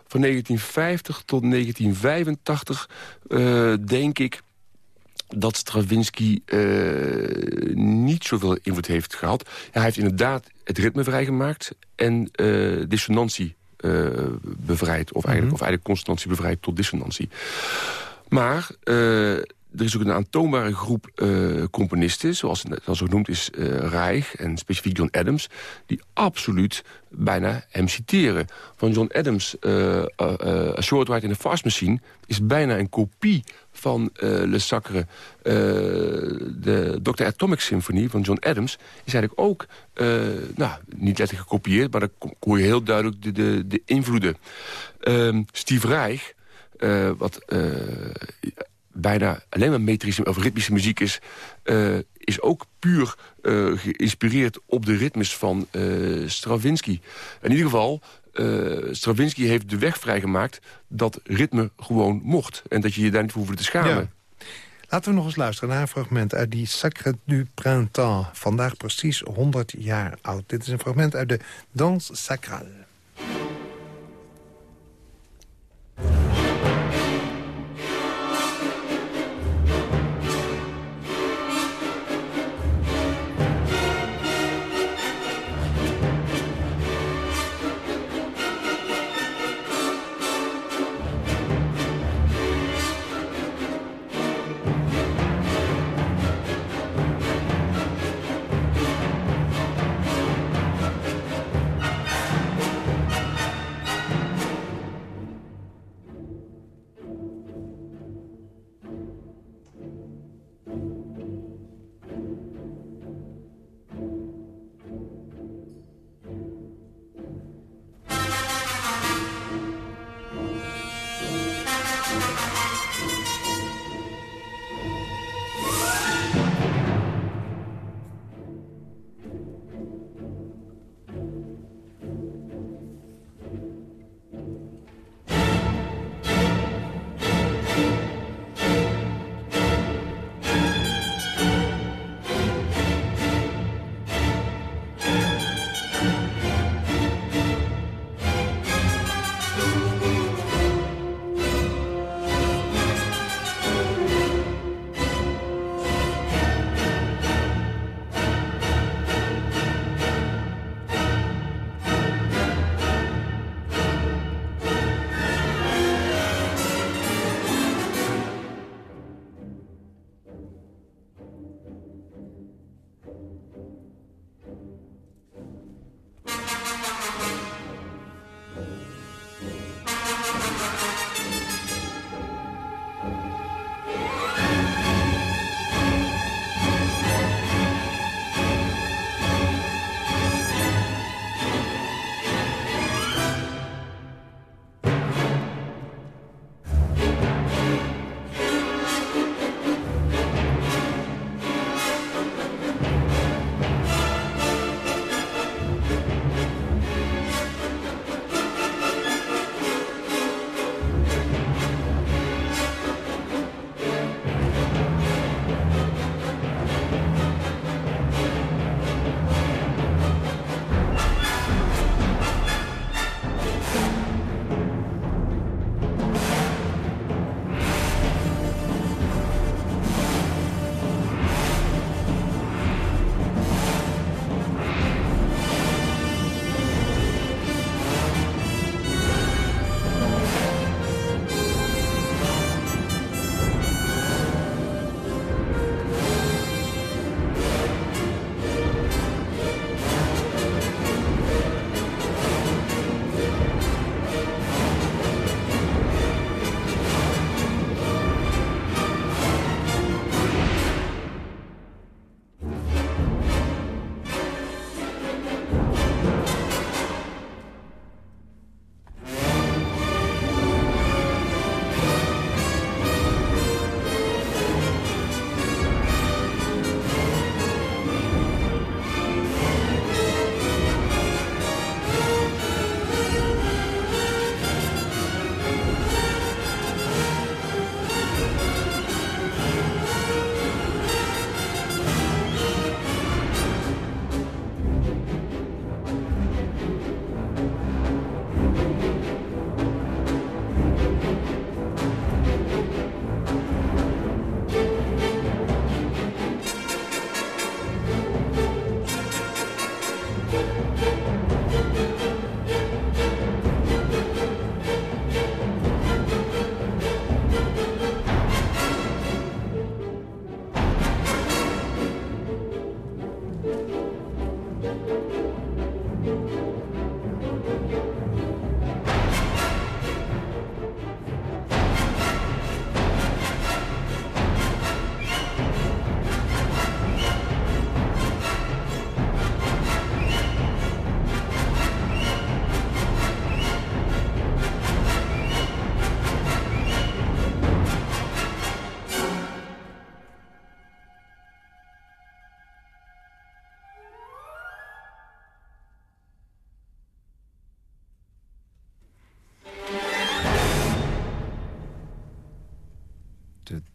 van 1950 tot 1985, uh, denk ik dat Stravinsky uh, niet zoveel invloed heeft gehad. hij heeft inderdaad het ritme vrijgemaakt en uh, dissonantie uh, bevrijd. Of eigenlijk, mm -hmm. of eigenlijk constantie bevrijd tot dissonantie. Maar er is ook een aantoonbare groep uh, componisten, zoals het al zo genoemd is uh, Reich en specifiek John Adams, die absoluut bijna hem citeren. Van John Adams, uh, A Short Ride in a Fast Machine, is bijna een kopie van Le Sacre. de Dr. Atomic Symphony van John Adams is eigenlijk ook, nou, niet letterlijk gekopieerd, maar dan hoor je heel duidelijk de, de, de invloeden. Ehm, Steve Reich, wat bijna alleen maar metrische of ritmische muziek is... Uh, is ook puur uh, geïnspireerd op de ritmes van uh, Stravinsky. In ieder geval, Stravinsky heeft de weg vrijgemaakt... dat ritme gewoon mocht. En dat je je daar niet voor hoefde te schamen. Ja. Laten we nog eens luisteren naar een fragment uit die Sacre du Printemps. Vandaag precies 100 jaar oud. Dit is een fragment uit de Danse Sacrale.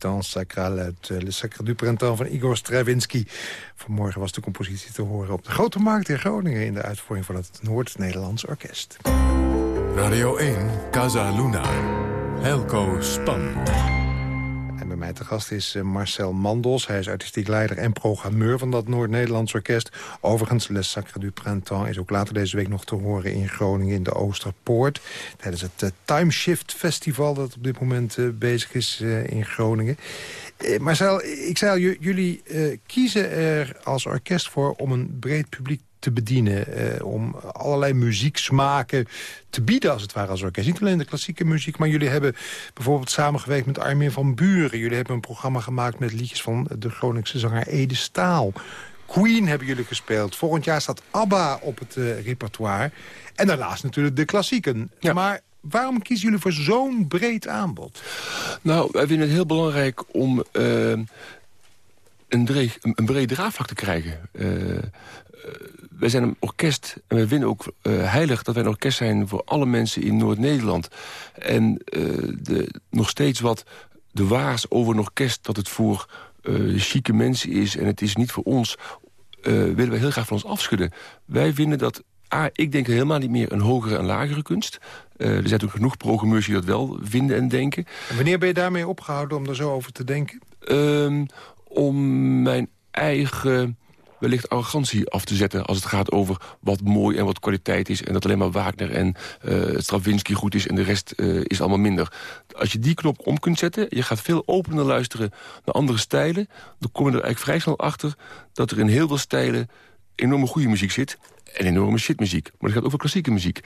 De Danse Sacrale uit Le Sacre du Printemps van Igor Stravinsky. Vanmorgen was de compositie te horen op de Grote Markt in Groningen... in de uitvoering van het Noord-Nederlands Orkest. Radio 1, Casa Luna. Helco Span. Bij mij te gast is eh, Marcel Mandels. Hij is artistiek leider en programmeur van dat Noord-Nederlands Orkest. Overigens, Le Sacre du Printemps is ook later deze week nog te horen in Groningen in de Oosterpoort. Tijdens het uh, Time Shift Festival dat op dit moment uh, bezig is in Groningen. Marcel, ik zei al, jullie kiezen er als orkest voor om een breed publiek te bedienen. Eh, om allerlei muzieksmaken te bieden, als het ware, als orkest. Niet alleen de klassieke muziek, maar jullie hebben bijvoorbeeld samengewerkt met Armin van Buren. Jullie hebben een programma gemaakt met liedjes van de Groningse zanger Ede Staal. Queen hebben jullie gespeeld. Volgend jaar staat ABBA op het uh, repertoire. En daarnaast natuurlijk de klassieken. Ja. Maar waarom kiezen jullie voor zo'n breed aanbod? Nou, wij vinden het heel belangrijk om... Uh, een, breed, een breed draagvlak te krijgen. Uh, wij zijn een orkest en wij vinden ook uh, heilig dat wij een orkest zijn voor alle mensen in Noord-Nederland. En uh, de, nog steeds wat de waas over een orkest dat het voor uh, chique mensen is en het is niet voor ons, willen wij heel graag van ons afschudden. Wij vinden dat A, ik denk helemaal niet meer een hogere en lagere kunst. Uh, er zijn ook genoeg programmeurs die dat wel vinden en denken. En wanneer ben je daarmee opgehouden om er zo over te denken? Um, om mijn eigen wellicht arrogantie af te zetten... als het gaat over wat mooi en wat kwaliteit is... en dat alleen maar Wagner en uh, Stravinsky goed is... en de rest uh, is allemaal minder. Als je die knop om kunt zetten... je gaat veel opener luisteren naar andere stijlen... dan kom je er eigenlijk vrij snel achter... dat er in heel veel stijlen enorme goede muziek zit... en enorme shitmuziek. Maar dat gaat over klassieke muziek.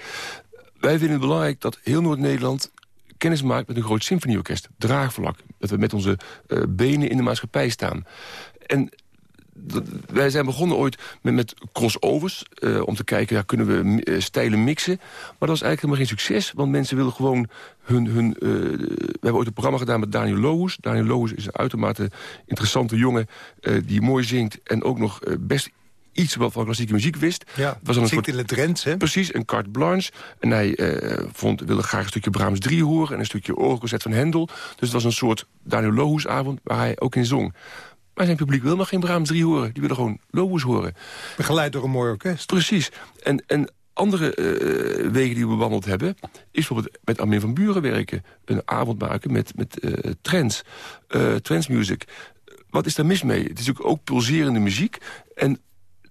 Wij vinden het belangrijk dat heel Noord-Nederland kennis maakt met een groot symfonieorkest. Draagvlak. Dat we met onze uh, benen in de maatschappij staan. En wij zijn begonnen ooit met, met crossovers. Uh, om te kijken, ja, kunnen we uh, stijlen mixen. Maar dat was eigenlijk helemaal geen succes. Want mensen willen gewoon hun... hun uh, we hebben ooit een programma gedaan met Daniel Loos. Daniel Loos is een uitermate interessante jongen... die mooi zingt en ook nog best iets wat van klassieke muziek wist. Ja, was een soort, in de Drents, hè? Precies, een carte blanche. En hij vond, wilde graag een stukje Brahms 3 horen... en een stukje orgelconcert van Hendel. Dus het was een soort Daniel Loos avond waar hij ook in zong. Maar zijn publiek wil maar geen Brahms 3 horen. Die willen gewoon Lobos horen. Begeleid door een mooi orkest. Precies. En, en andere uh, wegen die we bewandeld hebben... is bijvoorbeeld met Armin van Buren werken. Een avond maken met, met uh, trends. Uh, trance music. Wat is daar mis mee? Het is natuurlijk ook pulserende muziek. En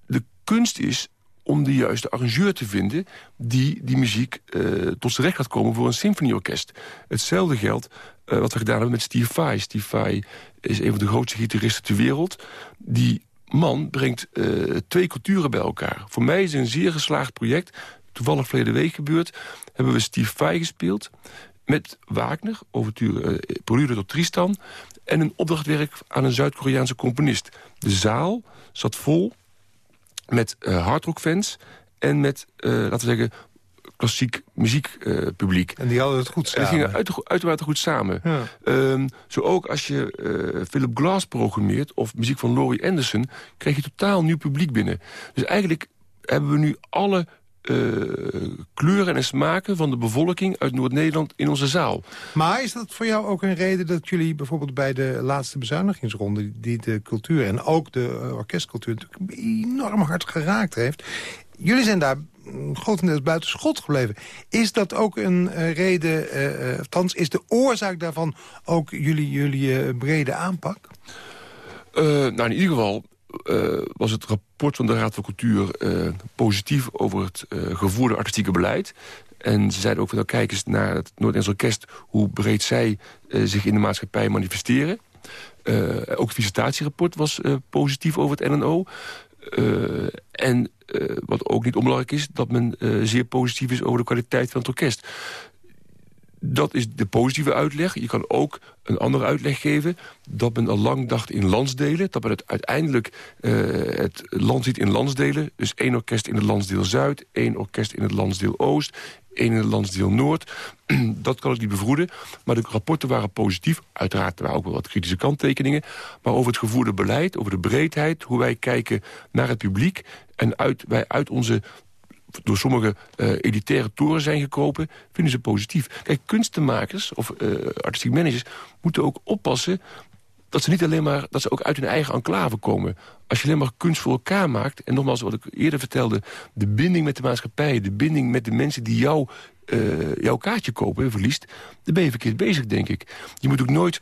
de kunst is om de juiste arrangeur te vinden... die die muziek uh, tot zijn recht gaat komen voor een symfonieorkest. Hetzelfde geldt uh, wat we gedaan hebben met Steve Vai. Steve Vai is een van de grootste gitaristen ter wereld. Die man brengt uh, twee culturen bij elkaar. Voor mij is het een zeer geslaagd project. Toevallig verleden week gebeurd. Hebben we Steve Vai gespeeld. Met Wagner, overture, uh, prelude tot Tristan. En een opdrachtwerk aan een Zuid-Koreaanse componist. De zaal zat vol met uh, hardrockfans en met, laten we zeggen, klassiek muziekpubliek. Uh, en die hadden het goed samen. Die gingen uit, uiteraard goed samen. Ja. Um, zo ook als je uh, Philip Glass programmeert... of muziek van Laurie Anderson... krijg je totaal nieuw publiek binnen. Dus eigenlijk hebben we nu alle uh, kleuren en smaken van de bevolking uit Noord-Nederland in onze zaal. Maar is dat voor jou ook een reden dat jullie bijvoorbeeld bij de laatste bezuinigingsronde... die de cultuur en ook de orkestcultuur natuurlijk enorm hard geraakt heeft... jullie zijn daar grotendeels buiten schot gebleven. Is dat ook een uh, reden, althans is de oorzaak daarvan ook jullie, jullie brede aanpak? nou, in ieder geval was het rapport van de Raad van Cultuur positief over het gevoerde artistieke beleid. En ze zeiden ook van nou kijk eens naar het Noord-Nederlands Orkest... hoe breed zij zich in de maatschappij manifesteren. ook het visitatierapport was positief over het NNO. en wat ook niet onbelangrijk is... dat men zeer positief is over de kwaliteit van het orkest dat is de positieve uitleg. Je kan ook een andere uitleg geven. Dat men al lang dacht in landsdelen. Dat men het uiteindelijk uh, het land ziet in landsdelen. Dus één orkest in het landsdeel Zuid. één orkest in het landsdeel Oost. Het landsdeel Noord. dat kan ik niet bevroeden. Maar de rapporten waren positief. Uiteraard waren ook wel wat kritische kanttekeningen. Maar over het gevoerde beleid, over de breedheid... hoe wij kijken naar het publiek... en uit, wij uit onze door sommige uh, elitaire toren zijn gekropen, vinden ze positief. Kijk, kunstenmakers of uh, artistiek managers moeten ook oppassen dat ze niet alleen maar, dat ze ook uit hun eigen enclave komen. Als je alleen maar kunst voor elkaar maakt, en nogmaals wat ik eerder vertelde, de binding met de maatschappij, de binding met de mensen die jou, uh, jouw kaartje kopen, verliest, dan ben je verkeerd bezig, denk ik. Je moet ook nooit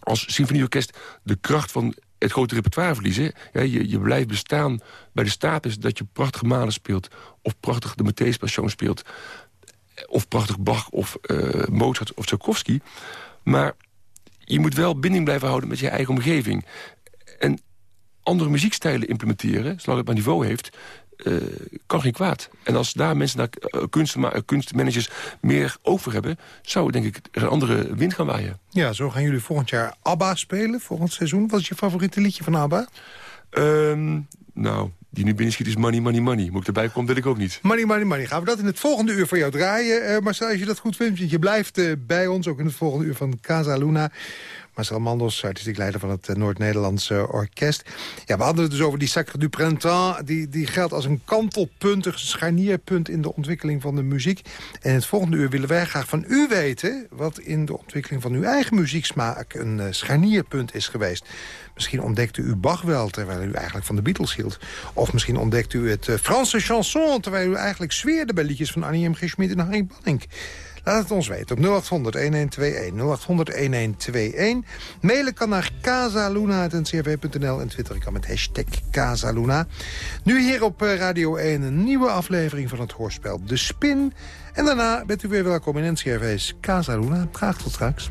als symfonieorkest de kracht van het grote repertoire verliezen. Ja, je, je blijft bestaan bij de status dat je prachtige malen speelt... of prachtig de Matthäus Passion speelt... of prachtig Bach of uh, Mozart of Tchaikovsky. Maar je moet wel binding blijven houden met je eigen omgeving. En andere muziekstijlen implementeren, zolang het maar niveau heeft... Uh, kan geen kwaad. En als daar mensen naar uh, kunstmanagers meer over hebben... zou denk ik een andere wind gaan waaien. Ja, zo gaan jullie volgend jaar ABBA spelen, volgend seizoen. Wat is je favoriete liedje van ABBA? Um, nou, die nu binnenschiet is money, money, money. Moet ik erbij komen, wil ik ook niet. Money, money, money. Gaan we dat in het volgende uur voor jou draaien. Uh, Marcel, als je dat goed vindt, je blijft uh, bij ons... ook in het volgende uur van Casa Luna. Marcel Mandels, artistiek leider van het Noord-Nederlandse Orkest. Ja, we hadden het dus over die Sacre du Printemps. Die, die geldt als een kantelpunt, een scharnierpunt in de ontwikkeling van de muziek. En in het volgende uur willen wij graag van u weten... wat in de ontwikkeling van uw eigen muzieksmaak een scharnierpunt is geweest. Misschien ontdekte u Bach wel, terwijl u eigenlijk van de Beatles hield. Misschien ontdekt u het uh, Franse chanson... terwijl u eigenlijk zweerde bij liedjes van Annie M. G. Schmid en Harry Banning. Laat het ons weten op 0800-1121. 0800-1121. Mailen kan naar casaluna.ncrv.nl en twitteren kan met hashtag Casaluna. Nu hier op eh, Radio 1 een nieuwe aflevering van het hoorspel De Spin. En daarna bent u weer welkom in NCRV's Casaluna. Graag tot straks.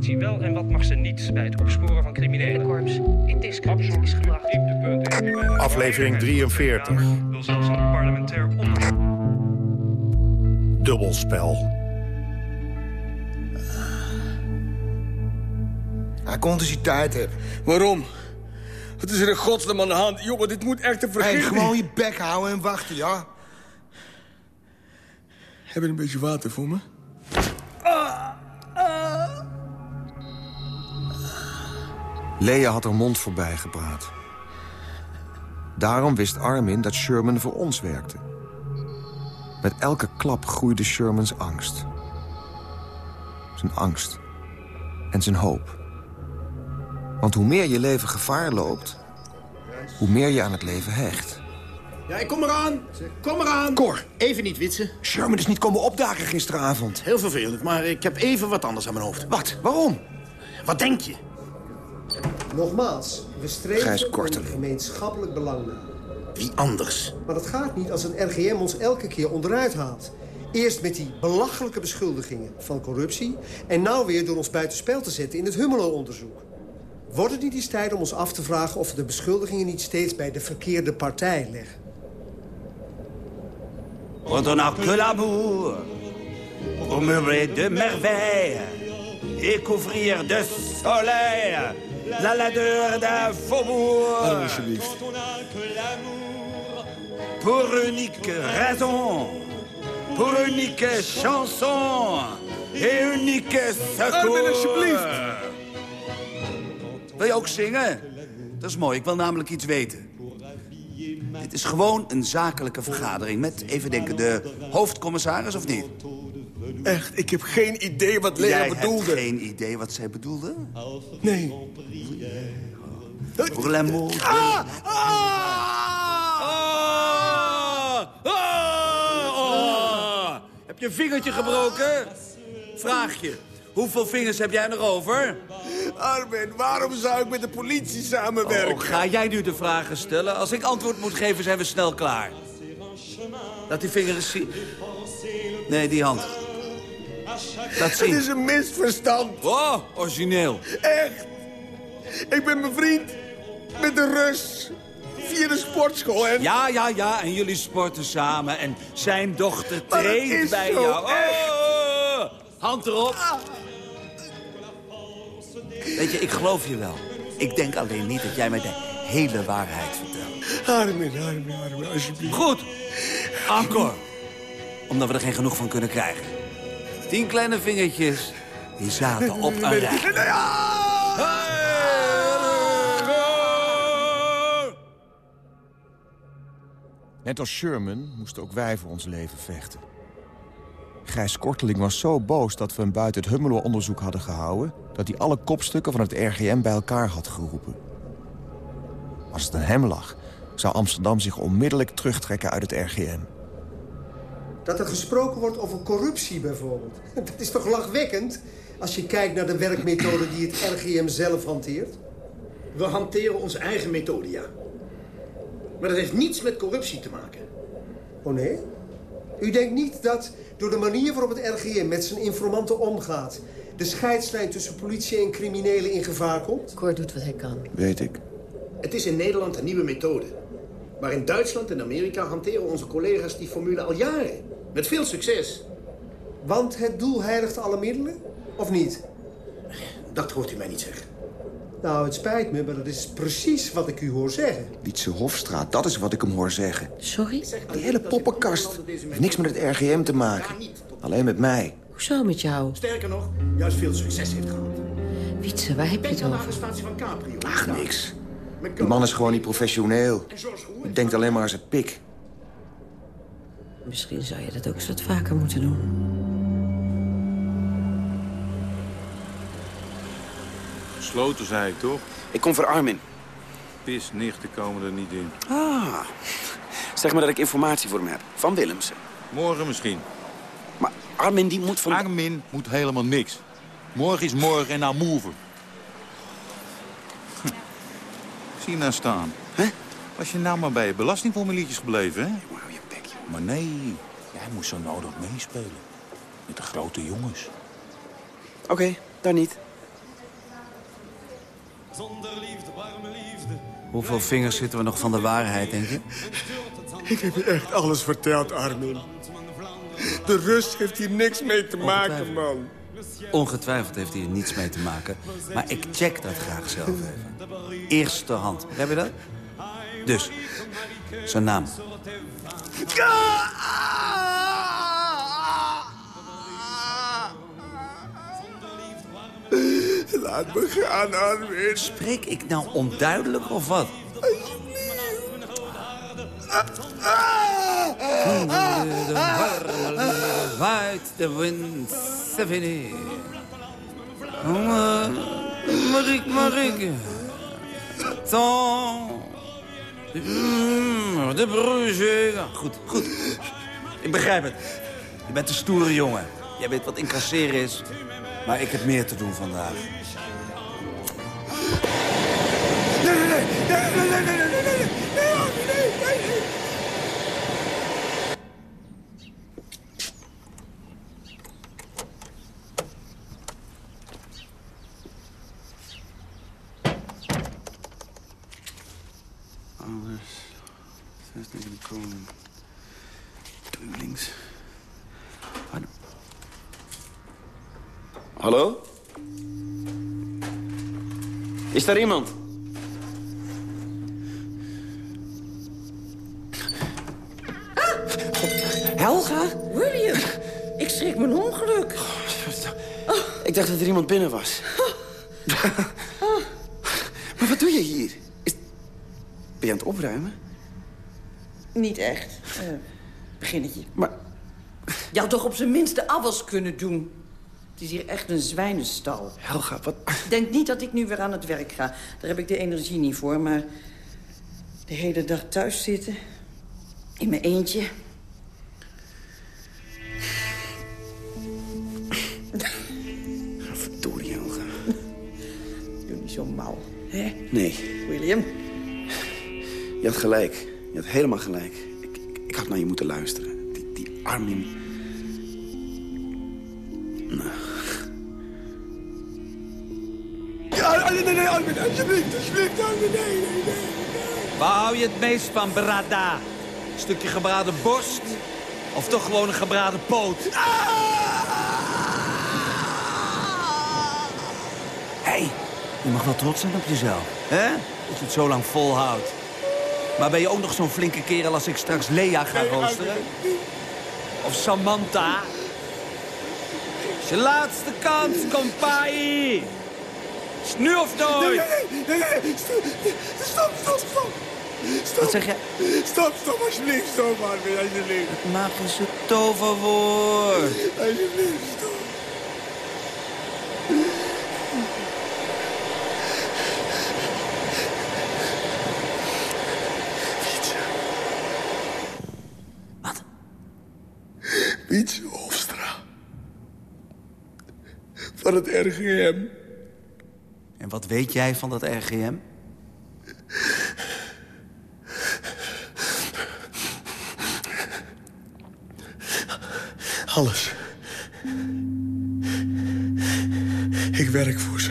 Zie wel en wat mag ze niet bij het opsporen van criminelen. korps in discrediet is gebracht. Aflevering 43. Wil zelfs een parlementair onderzoek. Dubbelspel. Hij komt als hij tijd heeft. Waarom? Wat is er in godsnaam aan de hand? Jongen, dit moet echt een vergiftiging... Hey, gewoon je bek houden en wachten, ja? Heb je een beetje water voor me? Lea had haar mond voorbij gepraat. Daarom wist Armin dat Sherman voor ons werkte. Met elke klap groeide Shermans angst. Zijn angst. En zijn hoop. Want hoe meer je leven gevaar loopt... hoe meer je aan het leven hecht. Ja, ik kom eraan. Kom eraan. Cor, even niet witsen. Sherman is niet komen opdagen gisteravond. Heel vervelend, maar ik heb even wat anders aan mijn hoofd. Wat? Waarom? Wat denk je? Nogmaals, we streven een gemeenschappelijk belang na. Wie anders? Maar dat gaat niet als het RGM ons elke keer onderuit haalt. Eerst met die belachelijke beschuldigingen van corruptie... en nou weer door ons buitenspel te zetten in het Hummelo-onderzoek. Wordt het niet eens tijd om ons af te vragen... of we de beschuldigingen niet steeds bij de verkeerde partij leggen? On n'a que l'amour pour meubler de merveilles et couvrir de soleil la ladeur d'un faubourg. Oh, alsjeblieft. Pour unique raison, pour unique chanson et unique secours. Armin, alsjeblieft. Wil je ook zingen? Dat is mooi, ik wil namelijk iets weten. Dit is gewoon een zakelijke vergadering met, even denken, de hoofdcommissaris of niet? Echt, ik heb geen idee wat Lea Jij bedoelde. hebt geen idee wat zij bedoelde? Nee. Pour l'amour. de- Ah! Ah! Ah! Oh! Heb je een vingertje gebroken? Vraag je. Hoeveel vingers heb jij nog over? Armin, waarom zou ik met de politie samenwerken? Oh, ga jij nu de vragen stellen? Als ik antwoord moet geven, zijn we snel klaar. Laat die vinger eens zien. Nee, die hand. Zien. Het is een misverstand. Oh, origineel. Echt. Ik ben bevriend met de Rus. Via de sportschool en... Ja, ja, ja. En jullie sporten samen. En zijn dochter dat treedt bij jou. Oh, oh, oh. hand erop. Weet je, ik geloof je wel. Ik denk alleen niet dat jij mij de hele waarheid vertelt. Armin, Armin, Armin, alsjeblieft. Goed. Encore. Omdat we er geen genoeg van kunnen krijgen. Tien kleine vingertjes, die zaten op een rij. Net als Sherman moesten ook wij voor ons leven vechten. Gijs Korteling was zo boos dat we hem buiten het Hummelo-onderzoek hadden gehouden... dat hij alle kopstukken van het RGM bij elkaar had geroepen. Als het aan hem lag, zou Amsterdam zich onmiddellijk terugtrekken uit het RGM. Dat er gesproken wordt over corruptie bijvoorbeeld. Dat is toch lachwekkend als je kijkt naar de werkmethode die het RGM zelf hanteert? We hanteren onze eigen methode, ja. Maar dat heeft niets met corruptie te maken. Oh nee? U denkt niet dat door de manier waarop het RGM met zijn informanten omgaat... de scheidslijn tussen politie en criminelen in gevaar komt? Cor doet wat hij kan. Weet ik. Het is in Nederland een nieuwe methode. Maar in Duitsland en Amerika hanteren onze collega's die formule al jaren. Met veel succes. Want het doel heiligt alle middelen? Of niet? Dat hoort u mij niet zeggen. Nou, het spijt me, maar dat is precies wat ik u hoor zeggen. Wietse Hofstraat, dat is wat ik hem hoor zeggen. Sorry? Die hele poppenkast heeft niks met het RGM te maken. Alleen met mij. Hoezo met jou? Sterker nog, juist veel succes heeft gehad. Wietse, waar heb je het aan de over? van Caprio. Ach, niks. Die man is gewoon niet professioneel. Hij denkt alleen maar aan zijn pik. Misschien zou je dat ook eens wat vaker moeten doen. Gesloten, zei ik toch? Ik kom voor Armin. Pisnichten komen er niet in. Ah, zeg maar dat ik informatie voor hem heb. Van Willemsen. Morgen misschien. Maar Armin die moet van... Armin moet helemaal niks. Morgen is morgen en nou move. Hm. Zie je nou staan. Was je nou maar bij je belastingformuliertjes gebleven, hè? Maar nee, jij moest zo nodig meespelen. Met de grote jongens. Oké, daar niet. Hoeveel vingers zitten we nog van de waarheid, denk je? Ik heb je echt alles verteld, Armin. De Rus heeft hier niks mee te maken, man. Ongetwijfeld heeft hij er niets mee te maken. Maar ik check dat graag zelf even. Eerste hand. Heb je dat? Dus, zijn naam. Laat me gaan, Armin. Spreek ik nou onduidelijk of wat? De warme waait de wind, fini. Marik, Marik. Tant. Mm, de, de Goed, goed. Ik begrijp het. Je bent een stoere jongen. Jij weet wat incasseren is. Maar ik heb meer te doen vandaag. Nee, nee. nee, nee, nee, nee, nee. Hallo? Is daar iemand? Helga? William, ik schrik mijn ongeluk. Ik dacht dat er iemand binnen was. maar wat doe je hier? Is... Ben je aan het opruimen? Niet echt. Eh beginnetje. Maar... Je had toch op zijn minst de afwas kunnen doen? Het is hier echt een zwijnenstal. Helga, wat... Denk niet dat ik nu weer aan het werk ga. Daar heb ik de energie niet voor, maar... de hele dag thuis zitten... in mijn eentje... Verdorie, Helga. Hè? Nee. William? Je had gelijk. Je had helemaal gelijk. Ik, ik, ik had naar je moeten luisteren. Die, die Armin... Nou. Nee, Armin, alsjeblieft, alsjeblieft, Armin, nee, nee, nee. Waar hou je het meest van, Brada? Een stukje gebraden borst? Of toch gewoon een gebraden poot? Hé, hey, je mag wel trots zijn op jezelf, hè? Dat je het zo lang volhoudt. Maar ben je ook nog zo'n flinke kerel als ik straks Lea ga roosteren? Of Samantha? Het is je laatste kans, kompai! Is nu of nooit? Nee, nee, nee, nee, stop, stop, stop, stop. Stop. Wat zeg je? Stop, stop, alsjeblieft, stop, Armin, alsjeblieft. Het magische toverwoord. Alsjeblieft, stop. Wat? Wietse Hofstra. Van het RGM. En wat weet jij van dat RGM? Alles. Ik werk voor ze.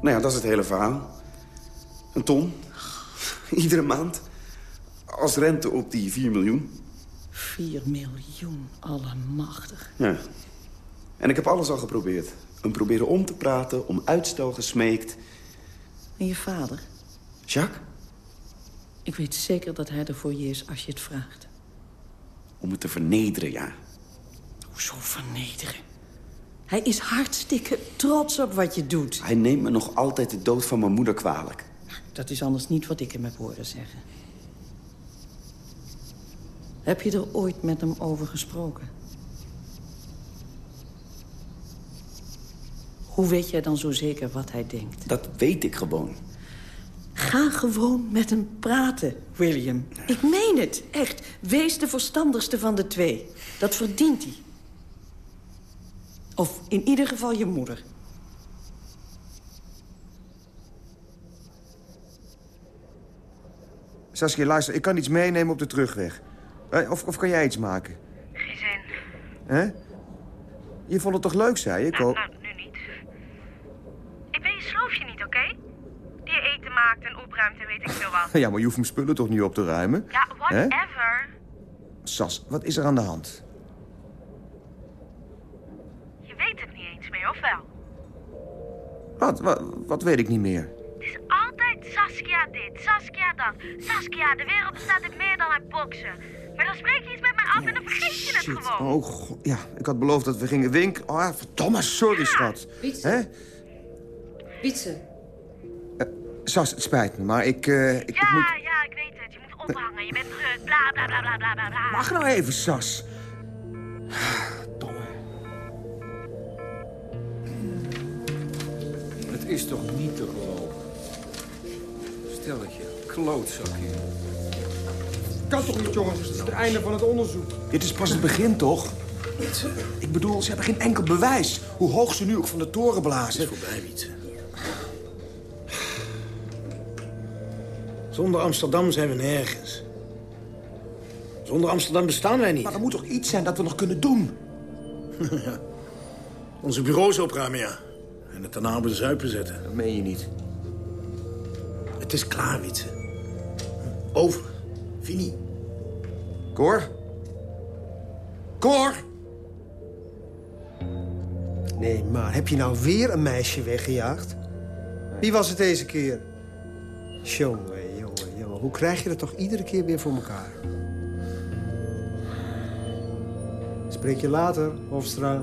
Nou ja, dat is het hele verhaal. Een ton. Iedere maand. Als rente op die 4 miljoen. 4 miljoen, allemachtig. Ja. En ik heb alles al geprobeerd. Hem proberen om te praten, om uitstel gesmeekt. En je vader? Jacques? Ik weet zeker dat hij er voor je is als je het vraagt. Om het te vernederen, ja. Hoezo vernederen? Hij is hartstikke trots op wat je doet. Hij neemt me nog altijd de dood van mijn moeder kwalijk. Dat is anders niet wat ik hem heb horen zeggen. Heb je er ooit met hem over gesproken? Hoe weet jij dan zo zeker wat hij denkt? Dat weet ik gewoon. Ga gewoon met hem praten, William. Ik meen het, echt. Wees de verstandigste van de twee. Dat verdient hij. Of in ieder geval je moeder. Saskia, luister, ik kan iets meenemen op de terugweg. Eh, Of, of kan jij iets maken? Geen zin. Hè? Je vond het toch leuk, zei je? Ik Nou, nou, nu niet. Ik ben je sloofje niet, oké? Die je eten maakt en opruimt en weet ik veel wat. Ja, maar je hoeft mijn spullen toch niet op te ruimen? Ja, whatever. Sas, wat is er aan de hand? Je weet het niet eens meer, of wel? Wat, wat, wat weet ik niet meer? Het is altijd Saskia dit, Saskia dat. Saskia, de wereld bestaat uit meer dan uit boksen. Maar dan spreek je iets met mij af en dan vergeet je het gewoon. Oh, god, ja, ik had beloofd dat we gingen winken. Oh, verdomme, sorry, schat. Wietse. Hè? Wietse. Sas, het spijt me, maar ik... eh, ik, ik Ja, moet... ja, ik weet het. Je moet ophangen. Je bent druk. Bla, bla, bla, bla, bla, bla. Wacht nou even, Sas. Het is toch niet te geloven? Stelletje, klootzakje. Kan toch niet, jongens? Het is het einde van het onderzoek. Dit is pas het begin, toch? Ik bedoel, ze hebben geen enkel bewijs. Hoe hoog ze nu ook van de toren blazen. Het is voorbij, Wietse. Zonder Amsterdam zijn we nergens. Zonder Amsterdam bestaan wij niet. Maar er moet toch iets zijn dat we nog kunnen doen? ja. Onze bureaus opruimen, ja. En het daarna op de zuipen zetten. Dat meen je niet. Het is klaar, Wietse. Over. Fini. Cor? Cor? Nee, maar heb je nou weer een meisje weggejaagd? Wie was het deze keer? Jongen, jongen, jongen. Hoe krijg je dat toch iedere keer weer voor elkaar? Spreek je later, Hofstra.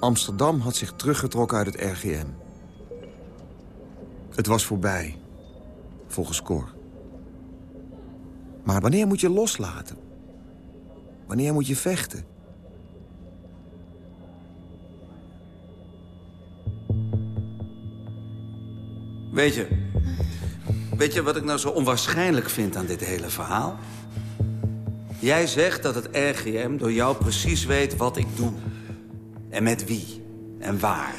Amsterdam had zich teruggetrokken uit het RGM. Het was voorbij, volgens Cor. Maar wanneer moet je loslaten? Wanneer moet je vechten? Weet je, weet je wat ik nou zo onwaarschijnlijk vind aan dit hele verhaal? Jij zegt dat het RGM door jou precies weet wat ik doe. En met wie. En waar.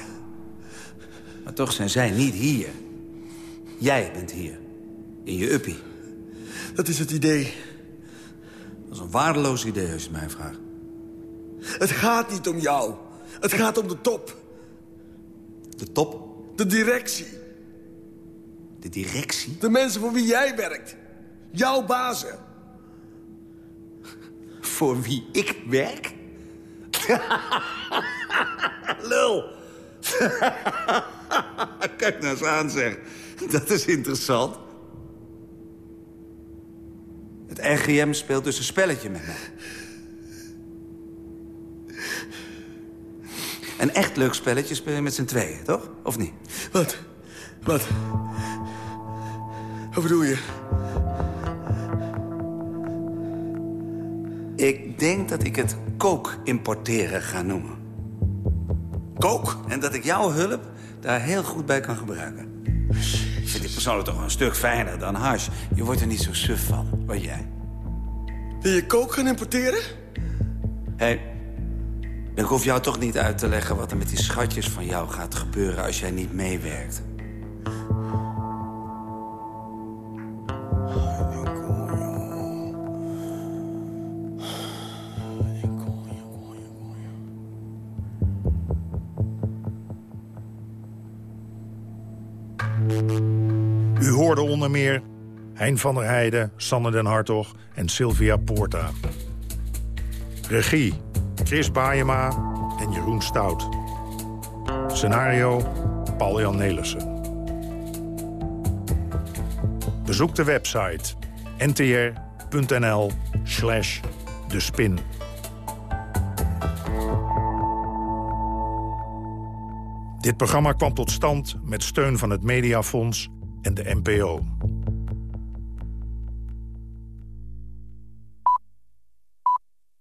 Maar toch zijn zij niet hier. Jij bent hier. In je uppie. Dat is het idee. Dat is een waardeloos idee als je mij vraagt. Het gaat niet om jou. Het gaat om de top. De top? De directie. De directie? De mensen voor wie jij werkt. Jouw bazen. Voor wie ik werk? Lul. Kijk nou eens aan, zeg. Dat is interessant. Het RGM speelt dus een spelletje met mij. Een echt leuk spelletje speel je met z'n tweeën, toch? Of niet? Wat? Wat? Wat bedoel je? Ik denk dat ik het kook importeren ga noemen. Kook? En dat ik jouw hulp daar heel goed bij kan gebruiken. Vind ik persoonlijk toch een stuk fijner dan hash. Je wordt er niet zo suf van, wat jij. Wil je kook gaan importeren? Hé, hey, ik hoef jou toch niet uit te leggen wat er met die schatjes van jou gaat gebeuren als jij niet meewerkt. Hoorde onder meer Hein van der Heijden, Sanne den Hartog en Sylvia Poorta. Regie Chris Baayema en Jeroen Stout. Scenario Paul-Jan Nelissen. Bezoek de website ntr.nl slash de spin. Dit programma kwam tot stand met steun van het Mediafonds en de NPO.